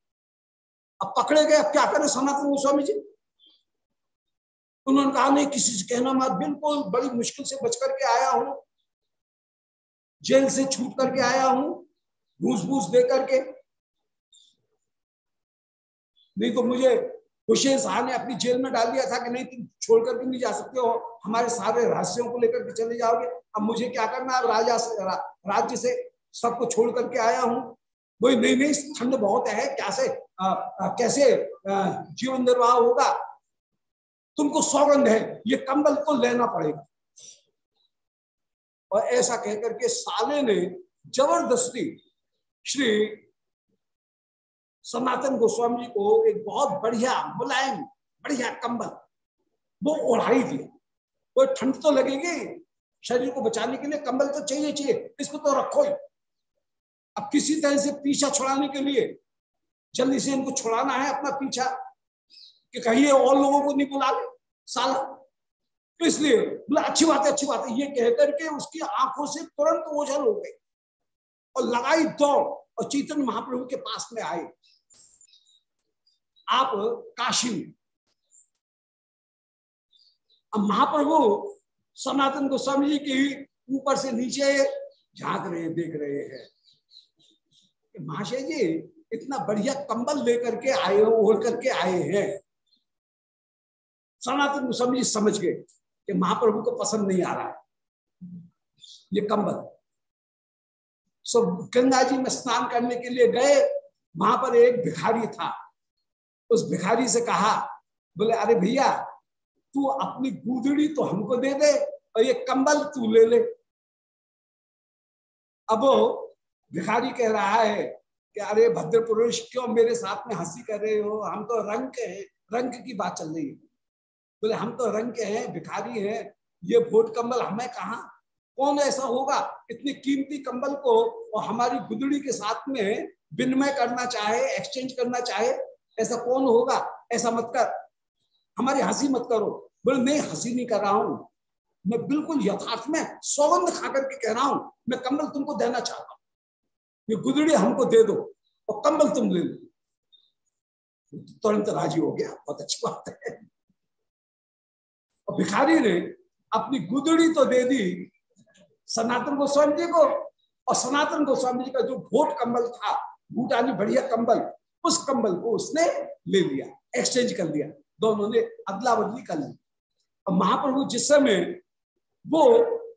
अब पकड़े गए अब क्या करें सनातन गोस्वामी जी? उन्होंने कहा नहीं किसी से कहना मत। बिल्कुल बड़ी मुश्किल से बच करके आया हूँ। जेल से छूट करके आया हूँ घूस घूस दे करके। नहीं तो मुझे हुसैन शाह ने अपनी जेल में डाल दिया था कि नहीं तुम छोड़ करके नहीं जा सकते हो। हमारे सारे रहस्यों को लेकर के चले जाओगे। अब मुझे क्या करना अब राजा से रा, राज्य से सबको छोड़ करके आया हूँ। वही नहीं नहीं ठंड बहुत है। कैसे आ, आ, कैसे जीवन निर्वाह होगा? तुमको सौगंध है, ये कंबल को लेना पड़ेगा। और ऐसा कहकर के साले ने ज़बरदस्ती श्री सनातन गोस्वामी जी को एक बहुत बढ़िया मुलायम, बढ़िया कंबल, वो ओढ़ाई दिया कोई ठंड तो लगेगी, शरीर को बचाने के लिए कंबल तो चाहिए चाहिए, इसको तो रखो ही। अब किसी तरह से पीछा छुड़ाने के लिए जल्दी से इनको छुड़ाना है अपना पीछा। कि कहीं और लोगों को नहीं बुला ले? साला। तो इसलिए बोला, अच्छी बात है, अच्छी बात है। ये कहकर के उसकी आँखों से तुरंत ओझल हो गई। और लगाई दौड़ और चैतन्य महाप्रभु के पास में आए आप काशी में। अब महाप्रभु सनातन गोस्वामी जी की ऊपर से नीचे झाँक रहे, देख रहे हैं। महाशय जी, इतना बढ़िया कंबल लेकर के आए हो, ओढ़ करके आए हैं। सनातन गोस्वामी जी समझ गए कि महाप्रभु को पसंद नहीं आ रहा है। ये कंबल। सो गंगा जी में स्नान करने के लिए गए, वहाँ पर एक भिखारी था। उस भिखारी से कहा, बोले, अरे भैया, तू अपनी गुदड़ी तो हमको दे दे और ये कंबल तू ले ले। अब वो भिखारी कह रहा है कि, अरे भद्र पुरुष क्यों मेरे साथ में हँसी कर रहे हो? हम तो रंग के हैं, रंग की बात चल रही है। बोले, हम तो रंग के हैं, भिखारी हैं, ये भोट कंबल हमें कहा? कौन ऐसा होगा? इतनी कीमती कंबल को और हमारी गुदड़ी के साथ में विनिमय करना चाहे एक्सचेंज करना चाहे, ऐसा कौन होगा? ऐसा मत कर। हमारी हँसी मत करो। बोले नहीं हँसी नहीं कर रहा हूँ। मैं बिल्कुल यथार्थ, में सौगंध खा करके कह रहा हूँ, मैं कंबल तुमको देना चाहता हूँ। ये गुदड़ी हमको दे दो और कंबल तुम ले लो। तुरंत राज़ी हो गया। बहुत अच्छी बात है। भिखारी ने अपनी गुदड़ी तो दे दी सनातन गोस्वामी जी को, और सनातन गोस्वामी जी का जो घोट कंबल था भूटानी बढ़िया कंबल, उस कंबल को उसने ले लिया एक्सचेंज कर लिया, दोनों ने अदला बदली कर ली। और महाप्रभु जिस समय वो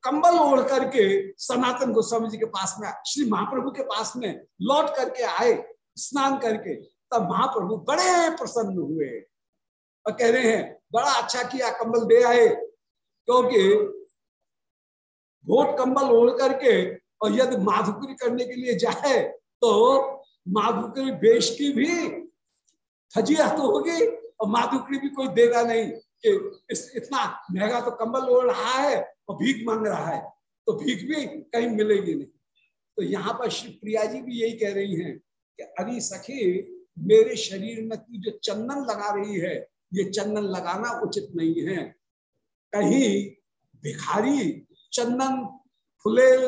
कंबल ओढ़ करके सनातन गोस्वामी जी के पास में, श्री महाप्रभु के पास में लौट करके आए, स्नान करके, तब महाप्रभु बड़े प्रसन्न हुए। और कह रहे हैं, बड़ा अच्छा किया, कंबल दे आए। क्योंकि भोट कंबल ओढ़ करके और यदि माधुकरी करने के लिए जाए तो माधुकरी बेश की भी फजिया तो होगी और माधुकरी भी कोई देगा नहीं कि इस, इतना महँगा तो कंबल ओढ़ रहा है और भीख मांग रहा है तो भीख भी कहीं मिलेगी नहीं। तो यहाँ पर श्री प्रिया जी भी यही कह रही हैं कि, अरे सखी, मेरे शरीर में तू जो चंदन लगा रही है ये चंदन लगाना उचित नहीं है। कहीं भिखारी चंदन, फुले,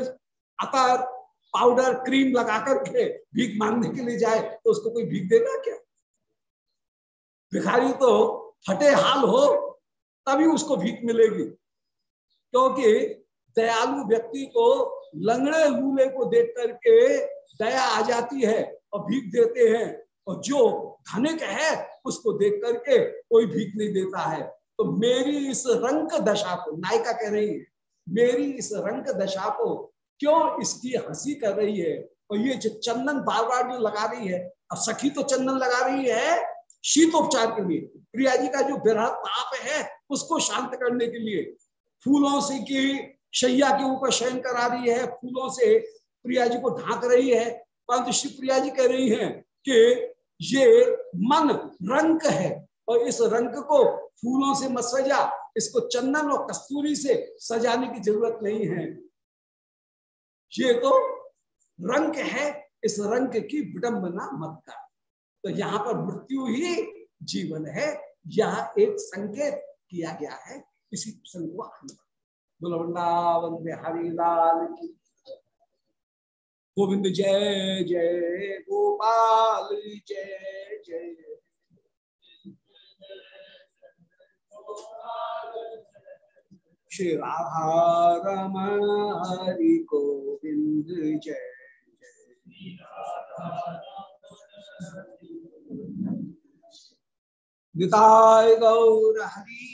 अतर, पाउडर, क्रीम लगा करके भीख मांगने के लिए जाए तो उसको कोई भीख देगा क्या? भिखारी तो फटे हाल हो, तभी उसको भीख मिलेगी। क्योंकि दयालु व्यक्ति को लंगड़े लूले को देख करके दया आ जाती है और भीख देते हैं। और जो धनिक है उसको देख करके कोई भीख नहीं देता है। तो मेरी इस रंग दशा को, नायिका कह रही है, मेरी इस रंग दशा को क्यों इसकी हँसी कर रही है? और ये जो चंदन बार बार जो लगा रही है, अब सखी तो चंदन लगा रही है शीतोपचार के लिए। प्रिया जी का जो विरह ताप है, उसको शांत करने के लिए। फूलों से की शैया के ऊपर शयन करा रही है, फूलों से प्रिया जी को ढांक रही है। परंतु श्री प्रिया जी कह रही हैं कि ये मन रंग है और इस रंग को फूलों से मत सजा, इसको चंदन और कस्तूरी से सजाने की ज़रूरत नहीं है। ये तो रंग है, इस रंग की विडंबना मत कर। तो यहाँ पर मृत्यु ही जीवन है, यह एक संकेत किया गया है। इसी प्रसंग को आगे बुलवृंदावन बिहारी लाल की गोविंद जय जय गोपाल, जय जय। श्री राधा रमण हरि गोविंद जय जय। गौर हरि।